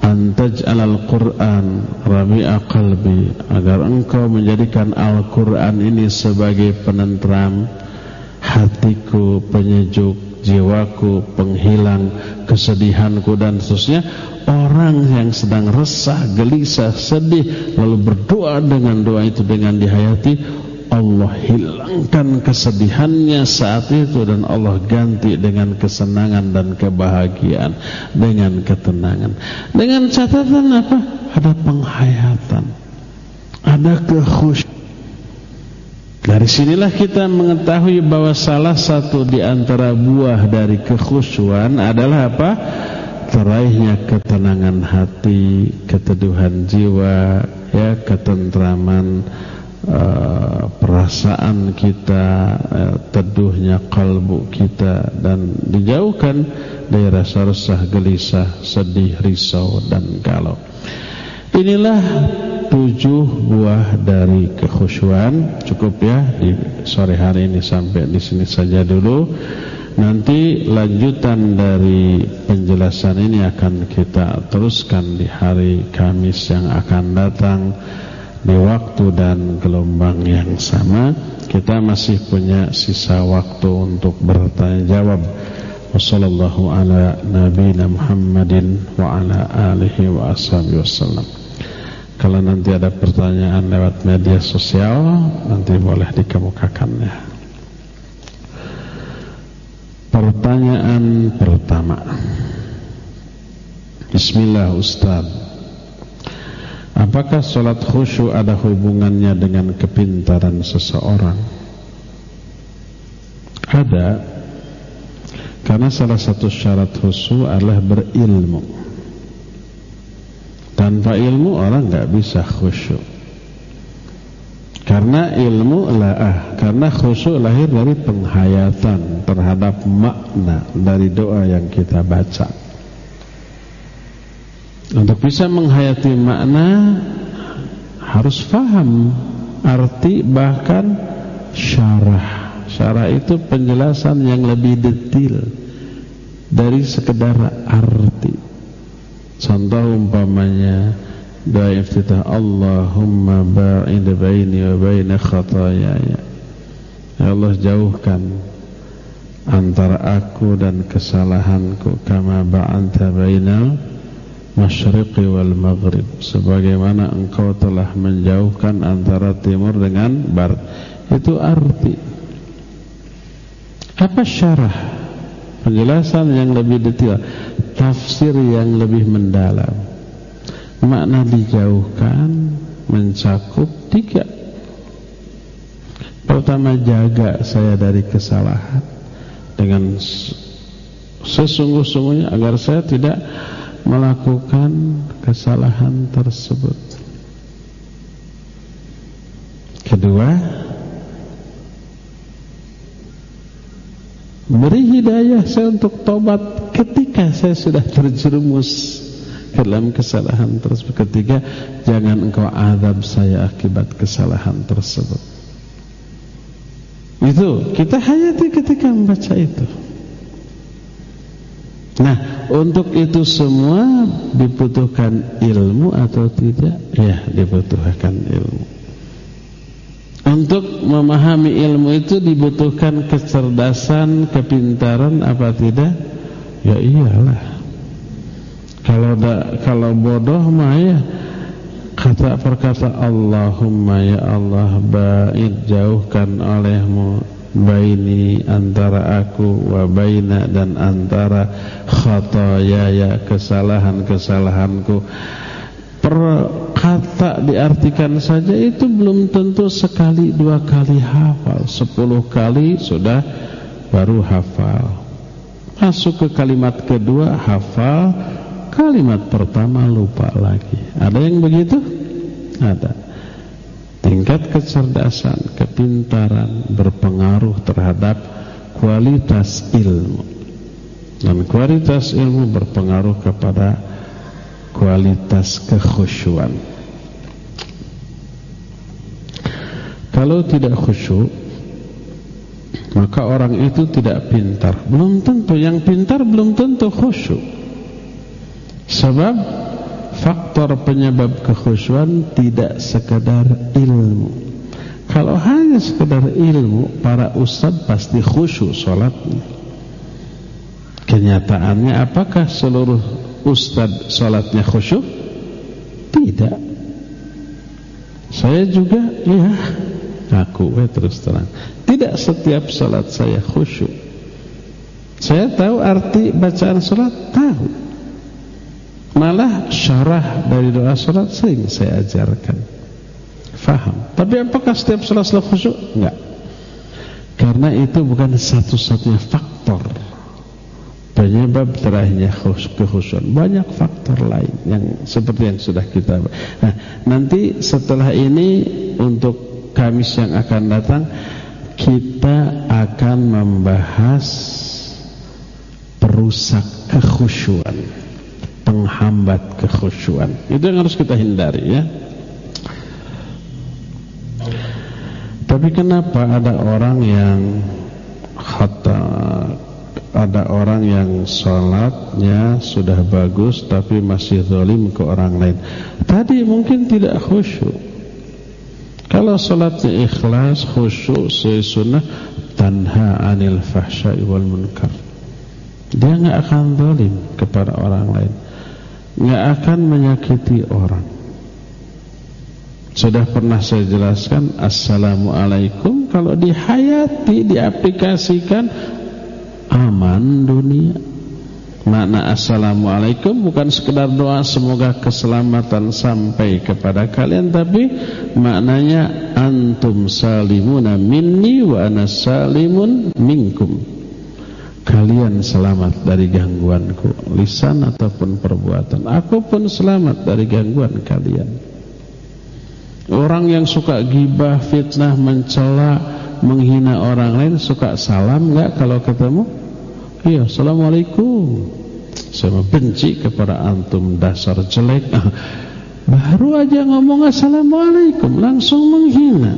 Antaj alal Quran rabi'a qalbi. Agar engkau menjadikan Al-Quran ini sebagai penentram hatiku penyejuk jiwaku penghilang kesedihanku dan seterusnya. Orang yang sedang resah gelisah sedih lalu berdoa dengan doa itu dengan dihayati Allah hilangkan kesedihannya saat itu dan Allah ganti dengan kesenangan dan kebahagiaan dengan ketenangan. Dengan catatan apa? Ada penghayatan ada kekhusyuan dari sinilah kita mengetahui bahwa salah satu di antara buah dari kekhusyuan adalah apa? Teraihnya ketenangan hati, keteduhan jiwa, ya, ketentraman uh, perasaan kita, uh, teduhnya kalbu kita dan dijauhkan dari rasa resah, gelisah, sedih, risau dan galau. Inilah tujuh buah dari kekhusyuan. Cukup ya di sore hari ini sampai di sini saja dulu. Nanti lanjutan dari penjelasan ini akan kita teruskan di hari Kamis yang akan datang di waktu dan gelombang yang sama. Kita masih punya sisa waktu untuk bertanya jawab. Wassalamualaikum ala nabiyina kalau nanti ada pertanyaan lewat media sosial Nanti boleh dikemukakannya. Pertanyaan pertama. Bismillah Ustaz. Apakah sholat khusyuk ada hubungannya dengan kepintaran seseorang? Ada Karena salah satu syarat khusyuk adalah berilmu tanpa ilmu orang nggak bisa khusyuk. Karena ilmu laah, karena khusyuk lahir dari penghayatan terhadap makna dari doa yang kita baca. Untuk bisa menghayati makna harus faham arti bahkan syarah. Syarah itu penjelasan yang lebih detail dari sekedar arti. Contoh umpamanya doa iftitah Allahumma ba'id baini wa baina khataayaya. Ya Allah jauhkan antara aku dan kesalahanku kama ba'anta bainal masyriqi wal maghrib. Sebagaimana engkau telah menjauhkan antara timur dengan barat. Itu arti. Apa syarah penjelasan yang lebih detail tafsir yang lebih mendalam makna dijauhkan mencakup tiga pertama jaga saya dari kesalahan dengan sesungguh-sungguhnya agar saya tidak melakukan kesalahan tersebut. Kedua, beri hidayah saya untuk tobat ketika saya sudah terjerumus ke dalam kesalahan tersebut. Ketiga, jangan engkau azab saya akibat kesalahan tersebut. Itu kita hayati ketika membaca itu. Nah, untuk itu semua dibutuhkan ilmu atau tidak? Ya, dibutuhkan ilmu. Untuk memahami ilmu itu dibutuhkan kecerdasan, kepintaran apa tidak? Ya iyalah. Kalau da, kalau bodoh mah ya kata perkata Allahumma ya Allah ba'id jauhkan olehmu baini antara aku wa baina dan antara khatayaya kesalahan-kesalahanku per kata diartikan saja itu belum tentu sekali dua kali hafal. Sepuluh kali sudah baru hafal. Masuk ke kalimat kedua hafal. Kalimat pertama lupa lagi. Ada yang begitu? ada. Tingkat kecerdasan, kepintaran berpengaruh terhadap kualitas ilmu. Dan kualitas ilmu berpengaruh kepada kualitas kekhusyuan. Kalau tidak khusyuk, maka orang itu tidak pintar. Belum tentu yang pintar belum tentu khusyuk. Sebab faktor penyebab kekhusyuan tidak sekadar ilmu. Kalau hanya sekadar ilmu, para ustadz pasti khusyuk sholatnya. Kenyataannya apakah seluruh ustadz sholatnya khusyuk? Tidak. Saya juga, ya, aku eh, terus terang. Tidak setiap sholat saya khusyuk. Saya tahu arti bacaan sholat, tahu. Malah syarah dari doa salat sering saya ajarkan. Faham. Tapi apakah setiap salat selalu khusyuk? Enggak. Karena itu bukan satu-satunya faktor penyebab terakhirnya kekhusyuan. Banyak faktor lain yang seperti yang sudah kita. Nah, nanti setelah ini untuk Kamis yang akan datang kita akan membahas perusak kekhusyuan penghambat kekhusyuan. Itu yang harus kita hindari ya. Tapi kenapa ada orang yang khata ada orang yang sholatnya sudah bagus tapi masih zalim ke orang lain. Tadi mungkin tidak khusyuk. Kalau sholatnya ikhlas, khusyuk, sesuai sunnah, tanha anil fahsyai wal munkar. Dia nggak akan zalim kepada orang lain nggak akan menyakiti orang. Sudah pernah saya jelaskan Assalamualaikum Kalau dihayati, diaplikasikan Aman dunia. Makna Assalamualaikum bukan sekedar doa Semoga keselamatan sampai kepada kalian Tapi maknanya Antum salimuna minni Wa ana salimun minkum. Kalian selamat dari gangguanku Lisan ataupun perbuatan. Aku pun selamat dari gangguan kalian. Orang yang suka gibah, fitnah, mencela Menghina orang lain Suka salam enggak kalau ketemu? Iya, Assalamualaikum. Saya benci kepada antum dasar jelek. Baru aja ngomong Assalamualaikum Langsung menghina.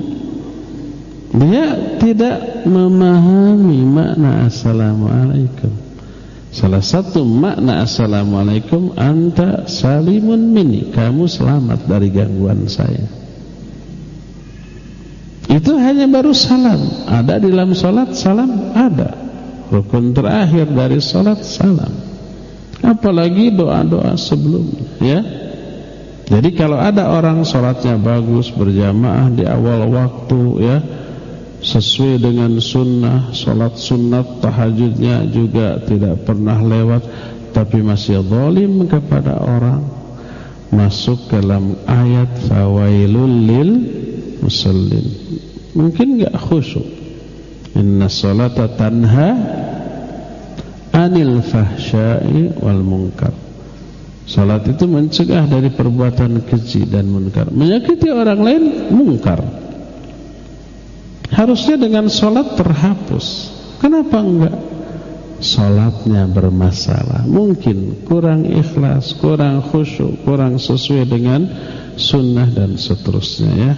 Dia tidak memahami makna Assalamualaikum. Salah satu makna Assalamualaikum Anta salimun mini Kamu selamat dari gangguan saya. Itu hanya baru salam. Ada di dalam sholat salam? Ada Rukun terakhir dari sholat salam. Apalagi doa-doa sebelumnya ya. Jadi kalau ada orang sholatnya bagus berjamaah di awal waktu ya sesuai dengan sunnah sholat sunnat tahajudnya juga tidak pernah lewat tapi masih zalim kepada orang masuk dalam ayat fawailul lil musallin. Mungkin enggak khusyuk inna salata tanha anil fahsya'i wal munkar. Salat itu mencegah dari perbuatan keji dan munkar. Menyakiti orang lain munkar. Harusnya dengan sholat terhapus. Kenapa enggak? Sholatnya bermasalah. Mungkin kurang ikhlas Kurang khusyuk Kurang sesuai dengan sunnah dan seterusnya ya.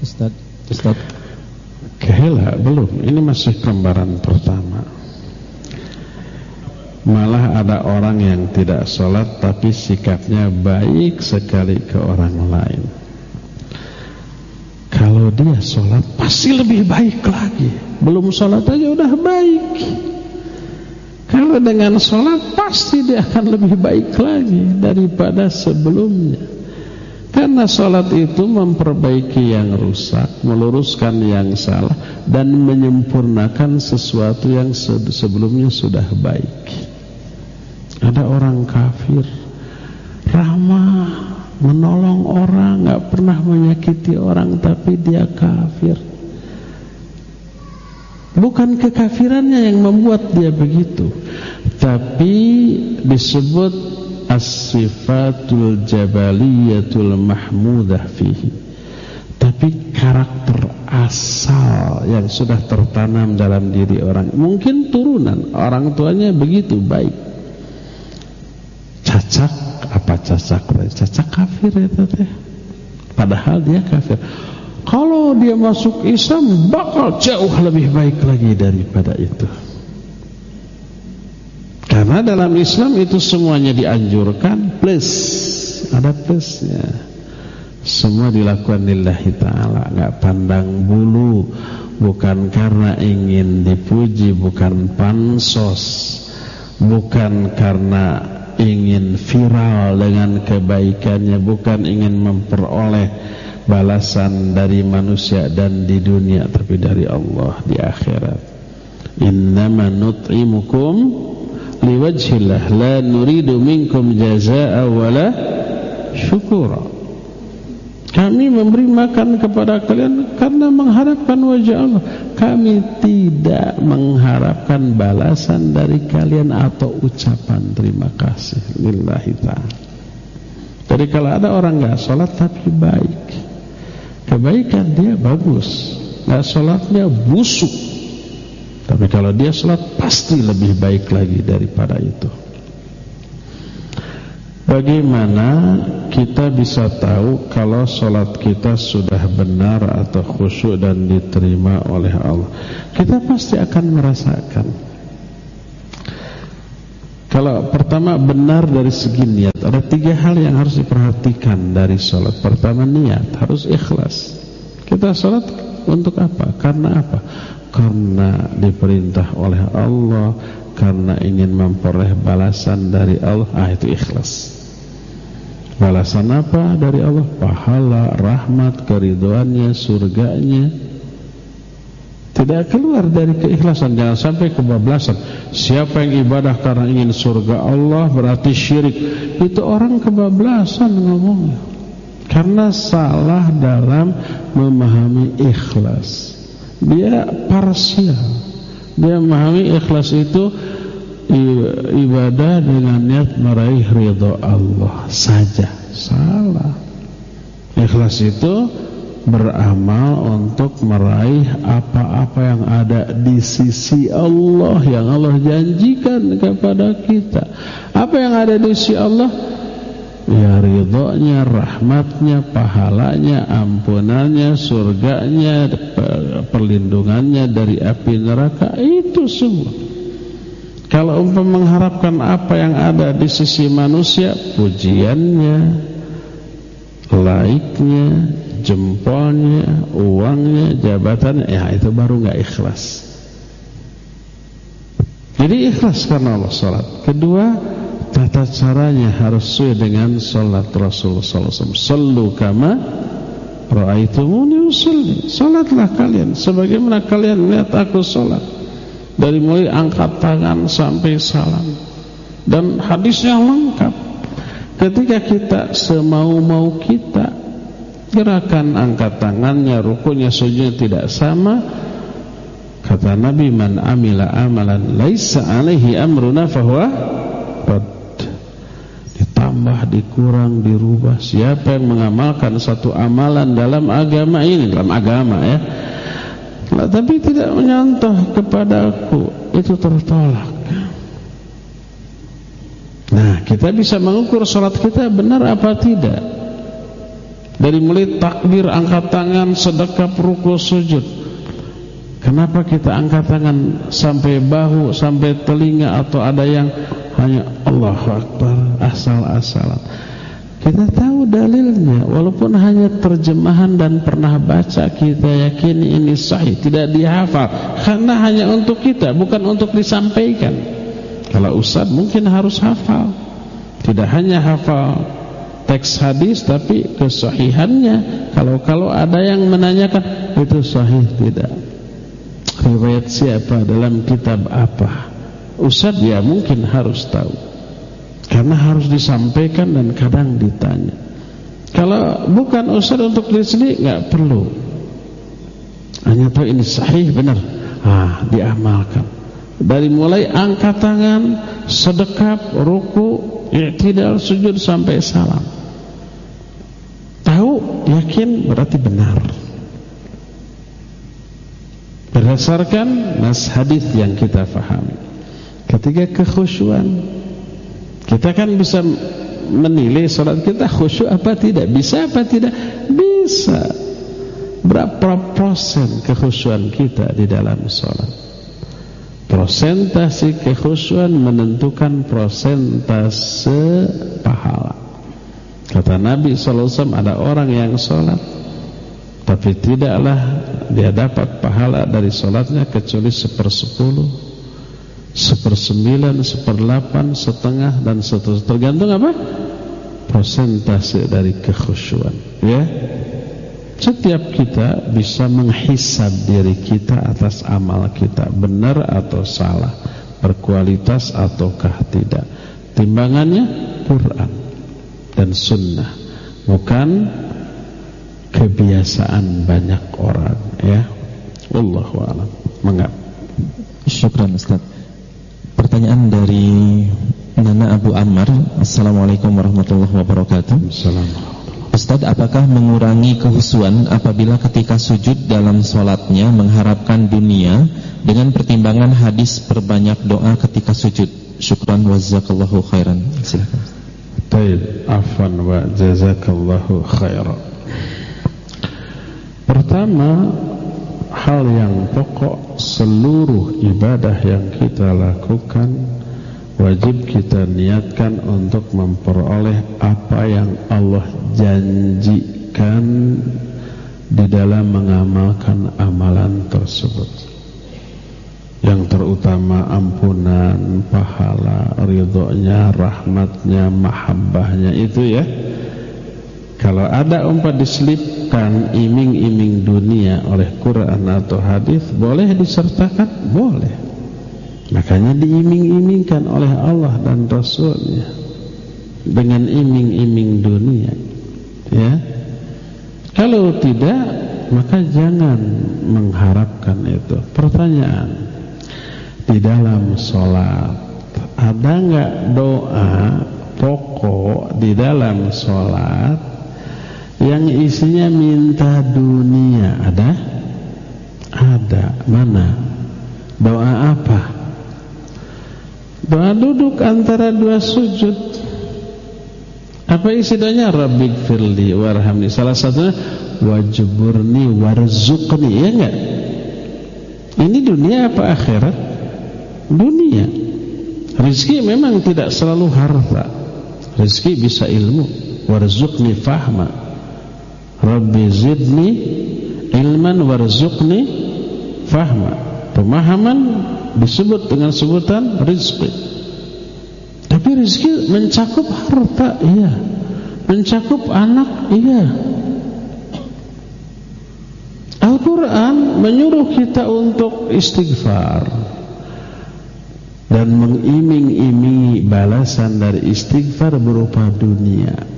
Ustaz. Ustaz Kehela belum. Ini masih lembaran pertama. Malah ada orang yang tidak sholat Tapi sikapnya baik sekali ke orang lain. Kalau dia sholat pasti lebih baik lagi. Belum sholat aja udah baik. Kalau dengan sholat pasti dia akan lebih baik lagi Daripada sebelumnya Karena sholat itu memperbaiki yang rusak Meluruskan yang salah Dan menyempurnakan sesuatu yang sebelumnya sudah baik Ada orang kafir Ramah menolong orang, nggak pernah menyakiti orang, tapi dia kafir. Bukan kekafirannya yang membuat dia begitu, tapi disebut as-sifatul jabaliyatul mahmudah fihi. Tapi karakter asal yang sudah tertanam dalam diri orang, mungkin turunan. Orang tuanya begitu baik, cacak apa cacak? Cacak kafir itu teh. Padahal dia kafir. Kalau dia masuk Islam bakal jauh lebih baik lagi daripada itu karena dalam Islam itu semuanya dianjurkan plus. Ada plusnya. Semua dilakukan lillahi ta'ala. Nggak pandang bulu. Bukan karena ingin dipuji bukan pansos. Bukan karena ingin viral dengan kebaikannya. Bukan ingin memperoleh balasan dari manusia dan di dunia tapi dari Allah di akhirat innama nut'imukum liwajhillah la nuridu minkum jazaa'a wala syukura kami memberi makan kepada kalian karena mengharapkan wajah Allah. Kami tidak mengharapkan balasan dari kalian atau ucapan terima kasih. Lillahi ta'ala. Jadi kalau ada orang nggak sholat tapi baik. Kebaikan dia bagus. Nggak sholatnya busuk. Tapi kalau dia sholat pasti lebih baik lagi daripada itu. Bagaimana kita bisa tahu kalau sholat kita sudah benar atau khusyuk dan diterima oleh Allah? Kita pasti akan merasakan. Kalau pertama benar dari segi niat, ada tiga hal yang harus diperhatikan dari sholat. Pertama niat, harus ikhlas. Kita sholat untuk apa? Karena apa? Karena diperintah oleh Allah, karena ingin memperoleh balasan dari Allah. Ah itu ikhlas. Balasan apa dari Allah? Pahala, rahmat, keriduannya, surganya. Tidak keluar dari keikhlasan. Jangan sampai kebablasan. Siapa yang ibadah karena ingin surga Allah berarti syirik. Itu orang kebablasan ngomongnya. Karena salah dalam memahami ikhlas. Dia parsial. Dia memahami ikhlas itu ibadah dengan niat meraih ridho Allah saja. Salah. Ikhlas itu beramal untuk meraih apa-apa yang ada di sisi Allah yang Allah janjikan kepada kita. Apa yang ada di sisi Allah ya ridhonya rahmatnya pahalanya ampunannya surganya perlindungannya dari api neraka itu semua kalau umpam mengharapkan apa yang ada di sisi manusia, pujiannya, laiknya, jempolnya, uangnya, jabatannya, ya itu baru nggak ikhlas. Jadi ikhlas karena Allah salat. Kedua, tata caranya harus sesuai dengan salat Rasulullah wasallam. Sallu kama raaitumuni usolli. Salatlah kalian sebagaimana kalian lihat aku salat. Dari mulai angkat tangan sampai salam. Dan hadisnya lengkap. Ketika kita semau-mau kita gerakan angkat tangannya, rukunya, sujudnya tidak sama, Kata Nabi man amila amalan laisa alaihi amruna fahuwa. Ditambah, dikurang, dirubah. Siapa yang mengamalkan satu amalan dalam agama ini, dalam agama ya. Nah, tapi tidak menyontoh kepadaku, itu tertolak. Nah, kita bisa mengukur sholat kita benar apa tidak. Dari mulai takbir, angkat tangan, sedekap, ruku, sujud. Kenapa kita angkat tangan sampai bahu, sampai telinga atau ada yang hanya Allah Akbar asal-asalan. Kita tahu dalilnya walaupun hanya terjemahan dan pernah baca kita yakini ini sahih, tidak dihafal karena hanya untuk kita bukan untuk disampaikan. Kalau ustaz mungkin harus hafal. Tidak hanya hafal teks hadis tapi kesahihannya. Kalau kalau ada yang menanyakan itu sahih tidak riwayat siapa dalam kitab apa Ustaz ya mungkin harus tahu. Karena harus disampaikan dan kadang ditanya. Kalau bukan Ustaz untuk diri sendiri nggak perlu. Hanya tahu ini sahih benar. Ah diamalkan. Dari mulai angkat tangan sedekap ruku i'tidal sujud sampai salam. Tahu yakin berarti benar. Berdasarkan nas hadis yang kita fahami. Ketika kekhusyuan kita kan bisa menilai salat kita khusyuk apa tidak, bisa apa tidak? Bisa. Berapa persen kekhusyuan kita di dalam salat? Prosentasi kekhusyuan menentukan prosentase pahala. Kata Nabi SAW ada orang yang salat tapi tidaklah dia dapat pahala dari solatnya kecuali sepersepuluh sepersembilan, seperdelapan, setengah dan seterusnya. Tergantung apa? persentase dari kekhusyuan. Ya? Setiap kita bisa menghisab diri kita atas amal kita. Benar atau salah? Berkualitas ataukah tidak? Timbangannya? Quran dan sunnah. Bukan kebiasaan banyak orang ya. Wallahu alam. Mengap. Syukran Ustaz pertanyaan dari Nana Abu Ammar. Assalamualaikum warahmatullahi wabarakatuh. Assalamualaikum. Ustaz apakah mengurangi kehusuan apabila ketika sujud dalam sholatnya mengharapkan dunia dengan pertimbangan hadis perbanyak doa ketika sujud? Syukran wa jazakallahu khairan. Silakan. Taib afan wa jazakallahu khairan. Pertama Hal yang pokok Seluruh ibadah yang kita lakukan Wajib kita niatkan untuk memperoleh Apa yang Allah janjikan Di dalam mengamalkan amalan tersebut. Yang terutama ampunan, pahala, ridhonya, rahmatnya, mahabbahnya Itu ya Kalau ada umpat diselip disertakan iming-iming dunia oleh Quran atau hadis boleh disertakan? Boleh. Makanya diiming-imingkan oleh Allah dan Rasulnya dengan iming-iming dunia. Ya. Kalau tidak, maka jangan mengharapkan itu. Pertanyaan, di dalam sholat ada nggak doa pokok di dalam sholat yang isinya minta dunia ada? Ada. Mana? Doa apa? Doa duduk antara dua sujud. Apa isi doanya? Rabbik firli warhamni. Salah satunya wajburni warzuqni. Ya enggak? Ini dunia apa akhirat? Dunia. Rizki memang tidak selalu harta. Rizki bisa ilmu. Warzuqni fahma. Rabbi zidni ilman warzuqni fahma. Pemahaman disebut dengan sebutan rizki. Tapi rizki mencakup harta, iya. Mencakup anak, iya. Al-Quran menyuruh kita untuk istighfar dan mengiming-imingi balasan dari istighfar berupa dunia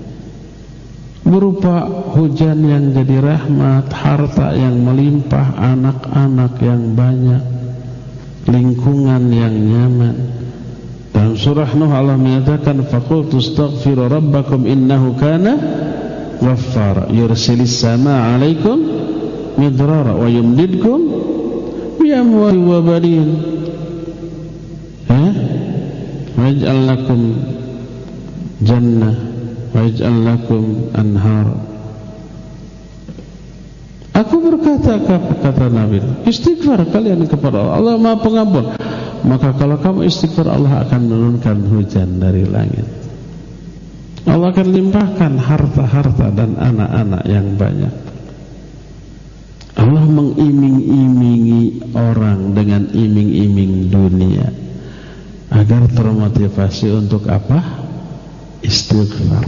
berupa hujan yang jadi rahmat harta yang melimpah anak-anak yang banyak lingkungan yang nyaman. Dalam surah Nuh Allah menyatakan faqultu astaghfiru rabbakum innahu kana ghaffara yursilis sama 'alaikum midrara wa yumdidkum bi amwali wa banin. Waj'al lakum jannah waj'al anhar. Aku berkata kata Nabi istighfar kalian kepada Allah. Allah Maha Pengampun. Maka kalau kamu istighfar Allah akan menurunkan hujan dari langit. Allah akan limpahkan harta-harta dan anak-anak yang banyak. Allah mengiming-imingi orang dengan iming-iming dunia. Agar termotivasi untuk apa? Istighfar.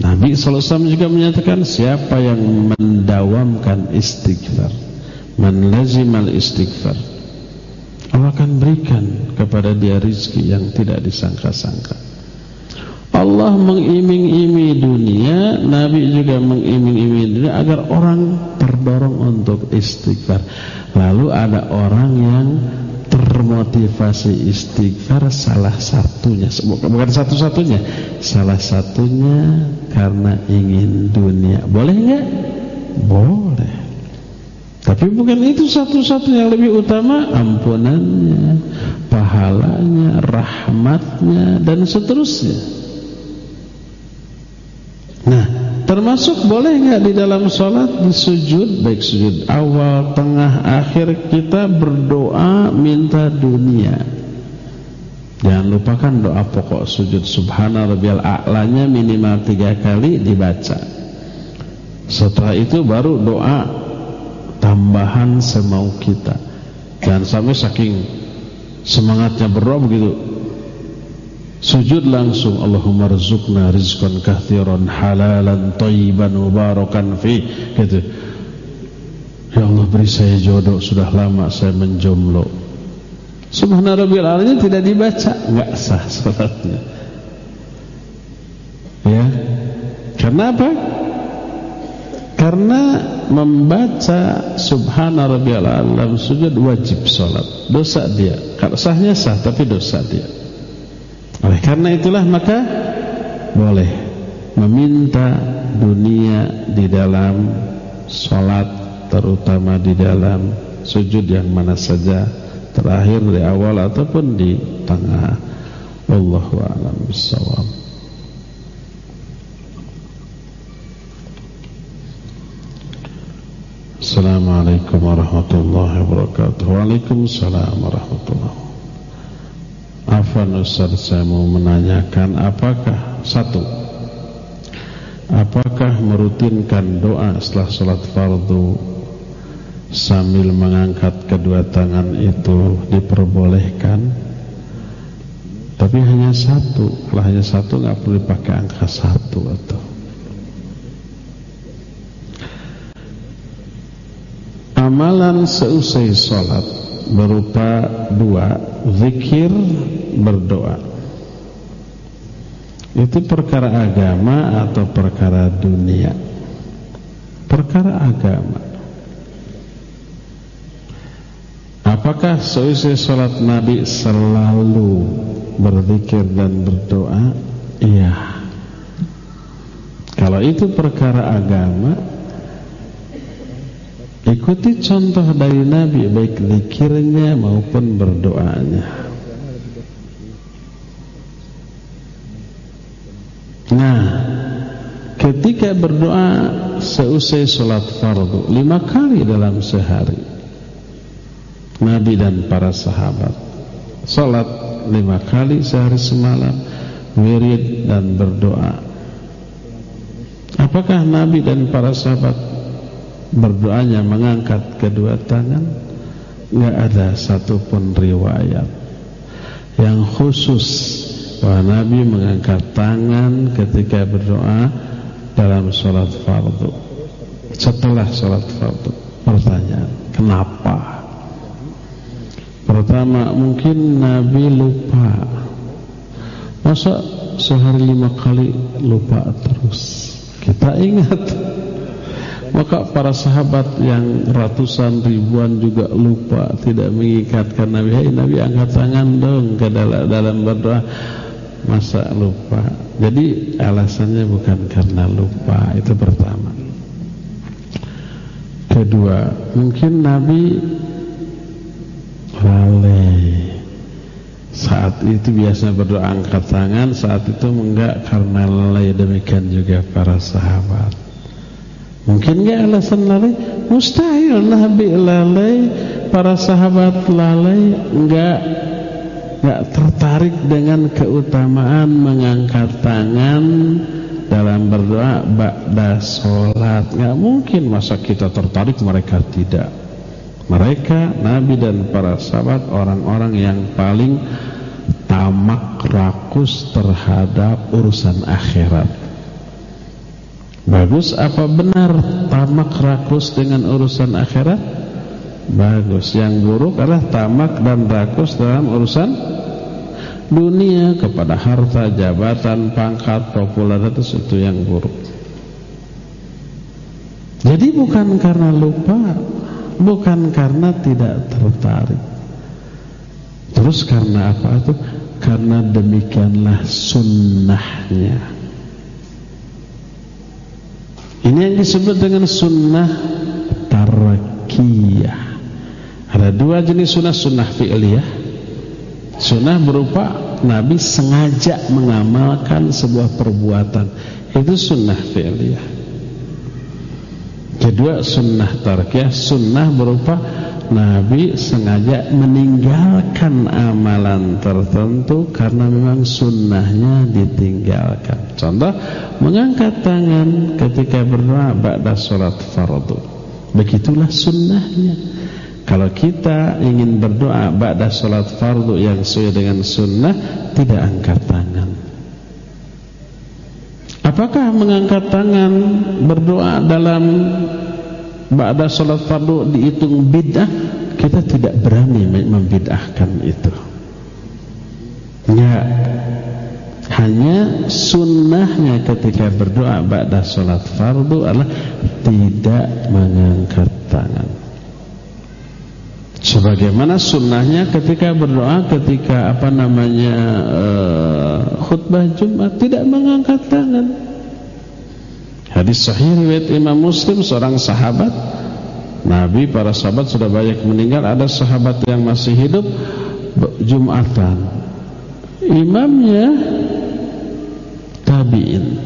Nabi SAW juga menyatakan siapa yang mendawamkan istighfar, menlazimal istighfar, Allah akan berikan kepada dia rizki yang tidak disangka-sangka. Allah mengiming-iming dunia, Nabi juga mengiming-iming dunia agar orang terdorong untuk istighfar. Lalu ada orang yang termotivasi istighfar salah satunya. Bukan satu-satunya. Salah satunya karena ingin dunia. Boleh nggak? Boleh. Tapi bukan itu satu-satunya yang lebih utama. Ampunannya pahalanya rahmatnya dan seterusnya. Nah Termasuk boleh nggak di dalam sholat di sujud baik sujud awal, tengah, akhir kita berdoa minta dunia. Jangan lupakan doa pokok sujud subhana rabbiyal a'lanya minimal tiga kali dibaca. Setelah itu baru doa tambahan semau kita. Jangan sampai saking semangatnya berdoa begitu Sujud langsung Allahumma rizukna rizqan kathiran halalan tayyiban mubarakan fi gitu. Ya Allah beri saya jodoh sudah lama saya menjomblo. Subhana rabbil alamin tidak dibaca, enggak sah salatnya. Ya. Karena apa? Karena membaca subhana rabbil alam sujud wajib salat. Dosa dia. Kalau sahnya sah tapi dosa dia. Karena itulah maka boleh meminta dunia di dalam sholat terutama di dalam sujud yang mana saja terakhir di awal ataupun di tengah. Allahu a'lam bishawab Assalamualaikum warahmatullahi wabarakatuh. Waalaikumsalam warahmatullahi wabarakatuh Afan Ustaz saya mau menanyakan apakah satu Apakah merutinkan doa setelah sholat fardu Sambil mengangkat kedua tangan itu diperbolehkan? Tapi hanya satu Kalau hanya satu nggak perlu dipakai angka satu atau. Amalan seusai sholat berupa dua zikir berdoa. Itu perkara agama atau perkara dunia? Perkara agama. Apakah seusai sholat nabi selalu berzikir dan berdoa? Iya. Kalau itu perkara agama Ikuti contoh dari Nabi baik zikirnya maupun berdoanya. Nah, ketika berdoa seusai sholat fardu lima kali dalam sehari, Nabi dan para sahabat sholat lima kali sehari semalam, wirid dan berdoa. Apakah Nabi dan para sahabat berdoanya mengangkat kedua tangan. Nggak ada satupun riwayat yang khusus bahwa Nabi mengangkat tangan ketika berdoa dalam sholat fardu. Setelah sholat fardu. Pertanyaan kenapa? Pertama mungkin Nabi lupa. Masa sehari lima kali lupa terus? Kita ingat maka para sahabat yang ratusan ribuan juga lupa tidak mengikatkan Nabi. Hai Nabi angkat tangan dong ke dalam, dalam berdoa. Masa lupa. Jadi alasannya bukan karena lupa, itu pertama. Kedua, mungkin Nabi lalai. Saat itu biasa berdoa angkat tangan, saat itu enggak karena lalai demikian juga para sahabat. Mungkin enggak alasan lalai? Mustahil Nabi lalai, para sahabat lalai, enggak enggak tertarik dengan keutamaan mengangkat tangan dalam berdoa ba'da salat. Enggak mungkin masa kita tertarik mereka tidak. Mereka Nabi dan para sahabat orang-orang yang paling tamak rakus terhadap urusan akhirat. Bagus apa benar tamak rakus dengan urusan akhirat? Bagus. Yang buruk adalah tamak dan rakus dalam urusan dunia kepada harta, jabatan, pangkat, popularitas itu yang buruk. Jadi bukan karena lupa, bukan karena tidak tertarik. Terus karena apa itu? Karena demikianlah sunnahnya. Ini yang disebut dengan sunnah tarakiyah. Ada dua jenis sunnah, sunnah fi'liyah. Sunnah berupa Nabi sengaja mengamalkan sebuah perbuatan. Itu sunnah fi'liyah. Kedua sunnah tarakiyah, sunnah berupa Nabi sengaja meninggalkan amalan tertentu karena memang sunnahnya ditinggalkan. Contoh, mengangkat tangan ketika berdoa ba'da sholat fardu. Begitulah sunnahnya. Kalau kita ingin berdoa ba'da sholat fardu yang sesuai dengan sunnah, tidak angkat tangan. Apakah mengangkat tangan berdoa dalam Ba'da sholat fardu dihitung bid'ah Kita tidak berani membid'ahkan itu. Ya Hanya sunnahnya ketika berdoa Ba'da sholat fardu adalah Tidak mengangkat tangan. Sebagaimana sunnahnya ketika berdoa Ketika apa namanya uh, Khutbah Jumat Tidak mengangkat tangan Hadis sahih riwayat Imam Muslim seorang sahabat. Nabi para sahabat sudah banyak meninggal. Ada sahabat yang masih hidup Jumatan. Imamnya tabi'in.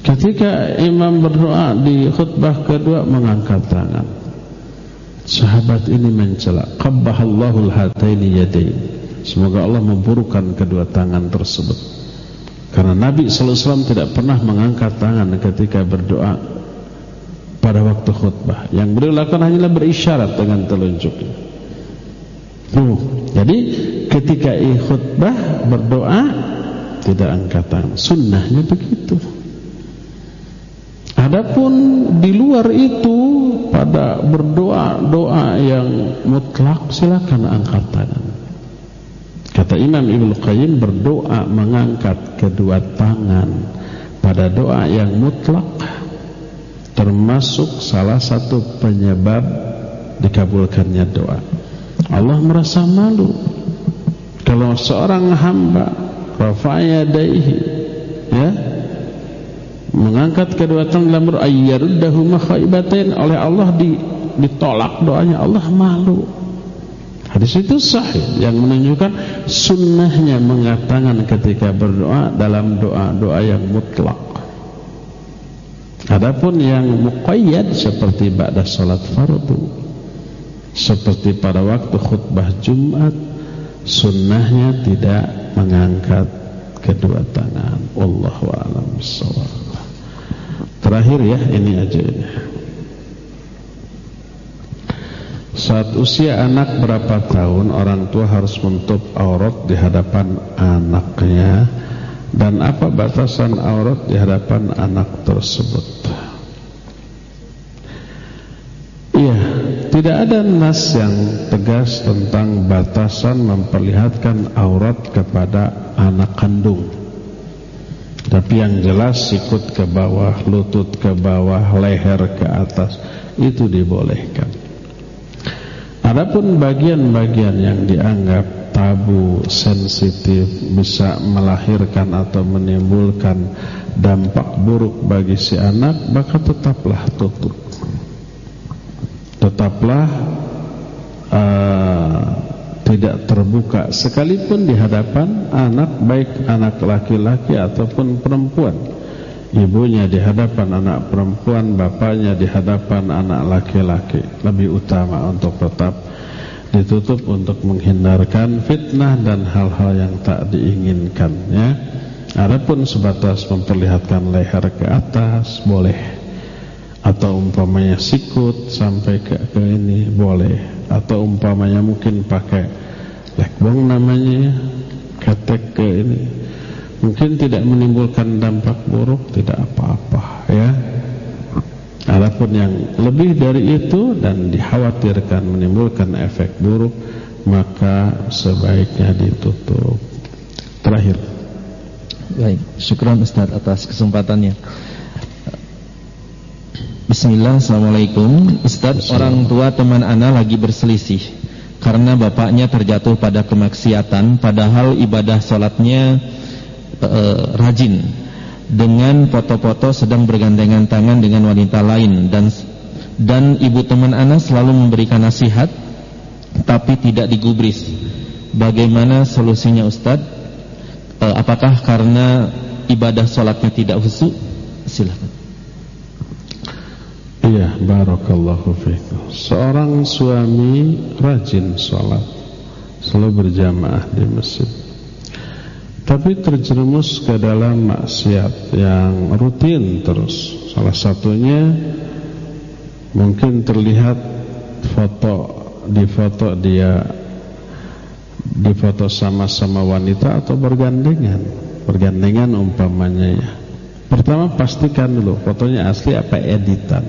Ketika imam berdoa di khutbah kedua mengangkat tangan. Sahabat ini mencela qabbahallahu hataini yadain. Semoga Allah memburukan kedua tangan tersebut karena Nabi SAW tidak pernah mengangkat tangan ketika berdoa pada waktu khutbah. Yang beliau lakukan hanyalah berisyarat dengan telunjuknya. Tuh. Jadi ketika khutbah berdoa tidak angkat tangan. Sunnahnya begitu. Adapun di luar itu pada berdoa doa yang mutlak silakan angkat tangan. Kata Imam Ibnu Qayyim berdoa mengangkat kedua tangan pada doa yang mutlak termasuk salah satu penyebab dikabulkannya doa. Allah merasa malu kalau seorang hamba rafa'ya daihi ya mengangkat kedua tangan dalam berdoa ayyaruddahu makhaibatain oleh Allah ditolak doanya Allah malu Hadis itu sahih yang menunjukkan sunnahnya mengatakan ketika berdoa dalam doa-doa yang mutlak. Adapun yang muqayyad seperti ba'da salat fardu, seperti pada waktu khutbah Jumat, sunnahnya tidak mengangkat kedua tangan. Wallahu a'lam bishawab. Terakhir ya, ini aja ini. Saat usia anak berapa tahun orang tua harus menutup aurat di hadapan anaknya dan apa batasan aurat di hadapan anak tersebut? Iya, tidak ada nas yang tegas tentang batasan memperlihatkan aurat kepada anak kandung. Tapi yang jelas sikut ke bawah, lutut ke bawah, leher ke atas itu dibolehkan. Adapun bagian-bagian yang dianggap tabu, sensitif, bisa melahirkan atau menimbulkan dampak buruk bagi si anak, maka tetaplah tutup. Tetaplah uh, tidak terbuka sekalipun di hadapan anak baik anak laki-laki ataupun perempuan. Ibunya di hadapan anak perempuan, bapaknya di hadapan anak laki-laki. Lebih utama untuk tetap ditutup untuk menghindarkan fitnah dan hal-hal yang tak diinginkan ya. Adapun sebatas memperlihatkan leher ke atas boleh atau umpamanya sikut sampai ke, ke ini boleh atau umpamanya mungkin pakai lekbong namanya ketek ke ini mungkin tidak menimbulkan dampak buruk tidak apa-apa ya Adapun yang lebih dari itu dan dikhawatirkan menimbulkan efek buruk maka sebaiknya ditutup. Terakhir. Baik, syukran Ustaz atas kesempatannya. Bismillah, Assalamualaikum Ustaz, orang tua teman Ana lagi berselisih Karena bapaknya terjatuh pada kemaksiatan Padahal ibadah sholatnya uh, rajin dengan foto-foto sedang bergandengan tangan dengan wanita lain dan dan ibu teman anak selalu memberikan nasihat tapi tidak digubris. Bagaimana solusinya Ustadz? E, apakah karena ibadah sholatnya tidak khusyuk? Silakan. Iya, barakallahu fiikum. Seorang suami rajin sholat, selalu berjamaah di masjid tapi terjerumus ke dalam maksiat yang rutin terus. Salah satunya mungkin terlihat foto di foto dia di foto sama-sama wanita atau bergandengan, bergandengan umpamanya ya. Pertama pastikan dulu fotonya asli apa editan.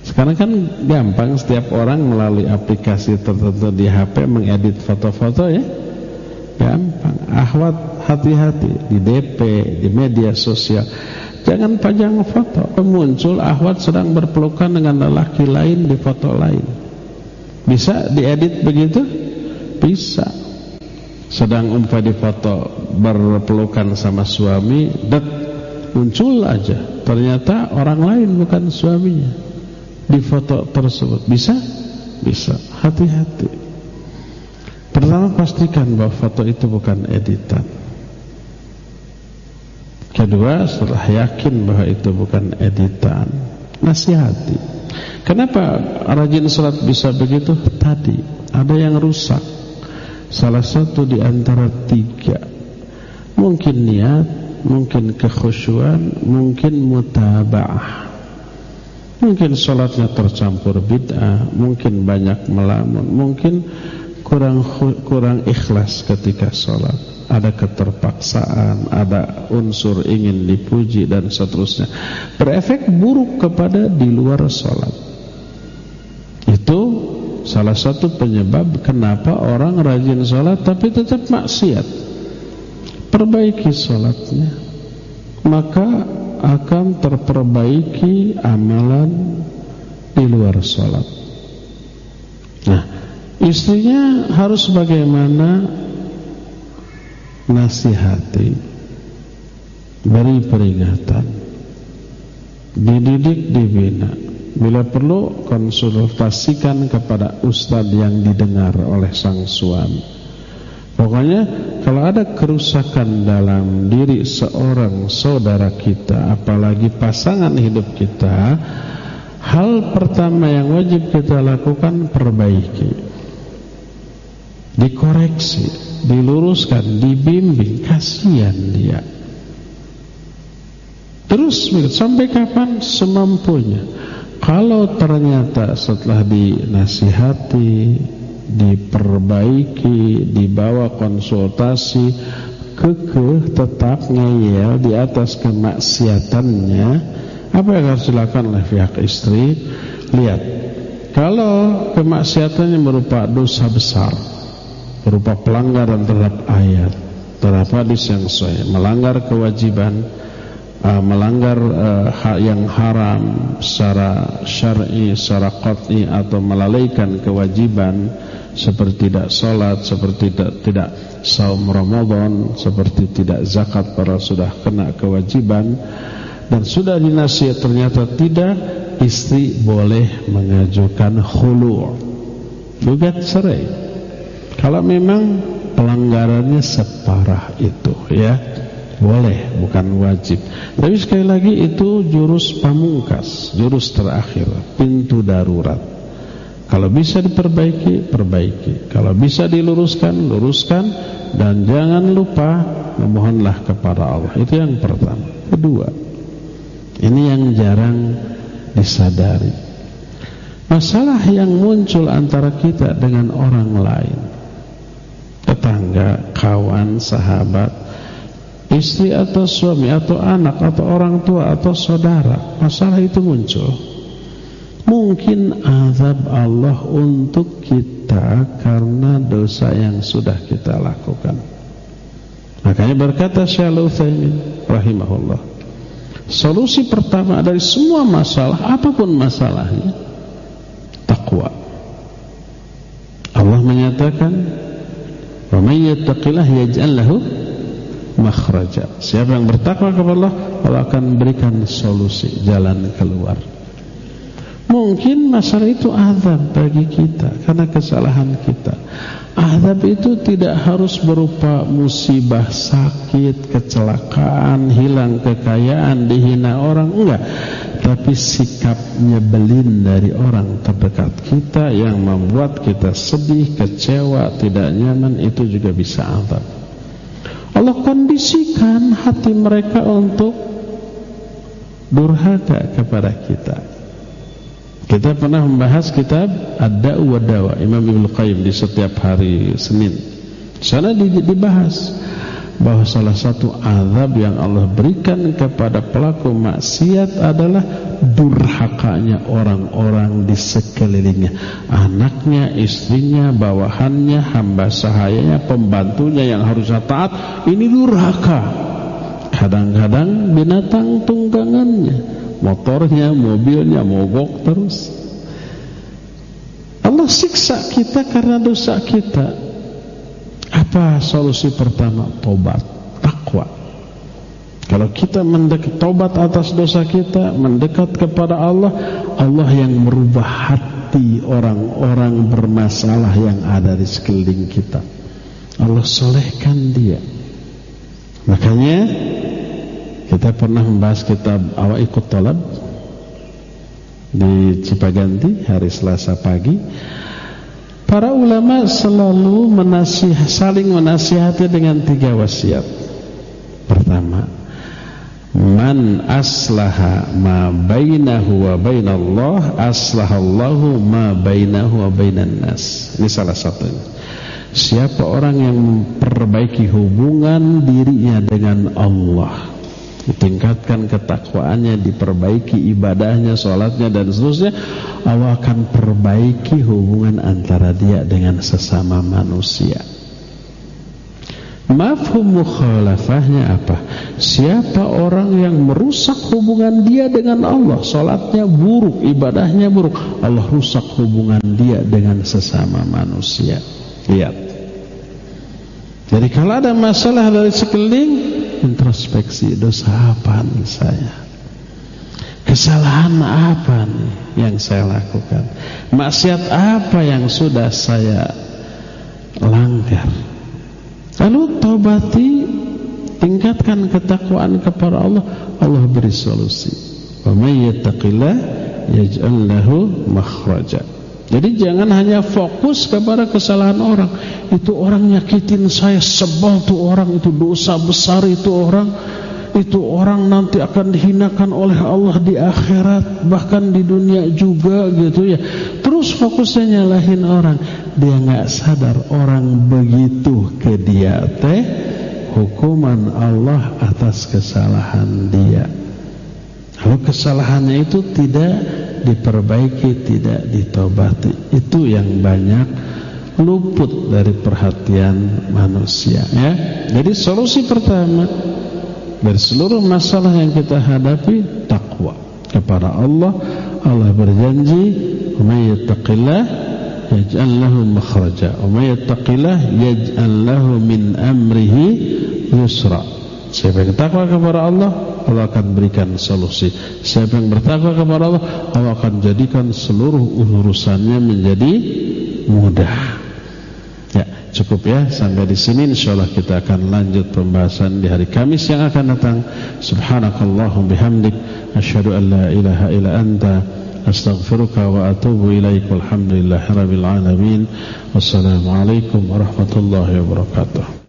Sekarang kan gampang setiap orang melalui aplikasi tertentu di HP mengedit foto-foto ya Gampang. Ahwat hati-hati di DP, di media sosial. Jangan pajang foto. Muncul ahwat sedang berpelukan dengan lelaki lain di foto lain. Bisa diedit begitu? Bisa. Sedang umpah di foto berpelukan sama suami, dek muncul aja. Ternyata orang lain bukan suaminya di foto tersebut. Bisa? Bisa. Hati-hati. Pertama pastikan bahwa foto itu bukan editan. Kedua setelah yakin bahwa itu bukan editan, nasihati. Kenapa rajin sholat bisa begitu? Tadi ada yang rusak. Salah satu di antara tiga. Mungkin niat, mungkin kekhusyuan, mungkin mutaba'ah. Mungkin sholatnya tercampur bid'ah, mungkin banyak melamun, mungkin kurang kurang ikhlas ketika sholat. Ada keterpaksaan ada unsur ingin dipuji dan seterusnya. Berefek buruk kepada di luar sholat. Itu salah satu penyebab kenapa orang rajin sholat tapi tetap maksiat. Perbaiki sholatnya. Maka akan terperbaiki amalan di luar sholat. Nah Istrinya harus bagaimana nasihati, beri peringatan, dididik, dibina. Bila perlu konsultasikan kepada ustadz yang didengar oleh sang suami. Pokoknya kalau ada kerusakan dalam diri seorang saudara kita, apalagi pasangan hidup kita, hal pertama yang wajib kita lakukan perbaiki dikoreksi, diluruskan, dibimbing, kasihan dia. Terus sampai kapan semampunya. Kalau ternyata setelah dinasihati, diperbaiki, dibawa konsultasi, kekeh tetap ngeyel di atas kemaksiatannya, apa yang harus dilakukan oleh pihak istri? Lihat, kalau kemaksiatannya berupa dosa besar, berupa pelanggaran terhadap ayat, terhadap hadis yang sesuai, melanggar kewajiban, uh, melanggar uh, hak yang haram secara syar'i, secara qat'i atau melalaikan kewajiban seperti tidak sholat, seperti tidak tidak saum Ramadan, seperti tidak zakat para sudah kena kewajiban dan sudah dinasihat ternyata tidak istri boleh mengajukan khulu. Gugat cerai kalau memang pelanggarannya separah itu ya boleh bukan wajib. Tapi sekali lagi itu jurus pamungkas jurus terakhir pintu darurat. Kalau bisa diperbaiki perbaiki. Kalau bisa diluruskan luruskan. Dan jangan lupa memohonlah kepada Allah. Itu yang pertama. Kedua ini yang jarang disadari. Masalah yang muncul antara kita dengan orang lain. Tetangga, kawan, sahabat, istri atau suami atau anak atau orang tua atau saudara. Masalah itu muncul. Mungkin azab Allah untuk kita karena dosa yang sudah kita lakukan. Makanya berkata Syekh Al-Utsaimin rahimahullah Solusi pertama dari semua masalah apa pun masalahnya takwa. Allah menyatakan, "Wa may yattaqillah yaj'al lahu makhraja." Siapa yang bertakwa kepada Allah, Allah akan berikan solusi, jalan keluar. Mungkin masalah itu azab bagi kita karena kesalahan kita. Azab itu tidak harus berupa musibah, sakit, kecelakaan, hilang kekayaan, dihina orang, enggak. Tapi sikap nyebelin dari orang terdekat kita yang membuat kita sedih, kecewa, tidak nyaman itu juga bisa azab. Allah kondisikan hati mereka untuk durhaka kepada kita. Kita pernah membahas kitab Ad-Da'u wa Dawa Imam Ibnu Qayyim di setiap hari Senin. Sana dibahas bahwa salah satu azab yang Allah berikan kepada pelaku maksiat adalah durhakanya orang-orang di sekelilingnya. Anaknya, istrinya, bawahannya, hamba sahayanya, pembantunya yang harus taat, ini durhaka. Kadang-kadang binatang tunggangannya motornya, mobilnya mogok terus. Allah siksa kita karena dosa kita. Apa solusi pertama? Tobat, takwa. Kalau kita mendekat tobat atas dosa kita, mendekat kepada Allah, Allah yang merubah hati orang-orang bermasalah yang ada di sekeliling kita. Allah solehkan dia. Makanya kita pernah membahas kitab Awaikut Talab di Cipaganti hari Selasa pagi. Para ulama selalu menasih, saling menasihati dengan tiga wasiat. Pertama, man aslaha ma bainahu wa bainallah aslahallahu ma bainahu wa bainan nas. Ini salah satunya. Siapa orang yang memperbaiki hubungan dirinya dengan Allah ditingkatkan ketakwaannya, diperbaiki ibadahnya, sholatnya dan seterusnya, Allah akan perbaiki hubungan antara dia dengan sesama manusia. Mafhum mukhalafahnya apa? Siapa orang yang merusak hubungan dia dengan Allah? Sholatnya buruk, ibadahnya buruk. Allah rusak hubungan dia dengan sesama manusia. Lihat. Jadi kalau ada masalah dari sekeliling introspeksi dosa apa nih saya? Kesalahan apa nih yang saya lakukan? Maksiat apa yang sudah saya langgar? Lalu tobati tingkatkan ketakwaan kepada Allah. Allah beri solusi. Wa may yattaqillah yaj'al makhraja jadi jangan hanya fokus kepada kesalahan orang. Itu orang nyakitin saya, sebel tuh orang, itu dosa besar itu orang. itu orang nanti akan dihinakan oleh Allah di akhirat bahkan di dunia juga gitu ya terus fokusnya nyalahin orang dia nggak sadar orang begitu ke dia teh hukuman Allah atas kesalahan dia kalau kesalahannya itu tidak diperbaiki tidak ditobati itu yang banyak luput dari perhatian manusia ya. Jadi solusi pertama dari seluruh masalah yang kita hadapi takwa kepada Allah. Allah berjanji may yattaqillah yaj'al lahu makhraja. Wa may min amrihi yusra siapa yang takwa kepada Allah Allah akan berikan solusi siapa yang bertakwa kepada Allah Allah akan jadikan seluruh urusannya menjadi mudah Cukup ya sampai di sini insyaallah kita akan lanjut pembahasan di hari Kamis yang akan datang. Subhanakallahum bihamdik asyhadu an la ilaha illa anta astaghfiruka wa atubu ilaik. Walhamdulillahirabbil alamin. Wassalamualaikum warahmatullahi wabarakatuh.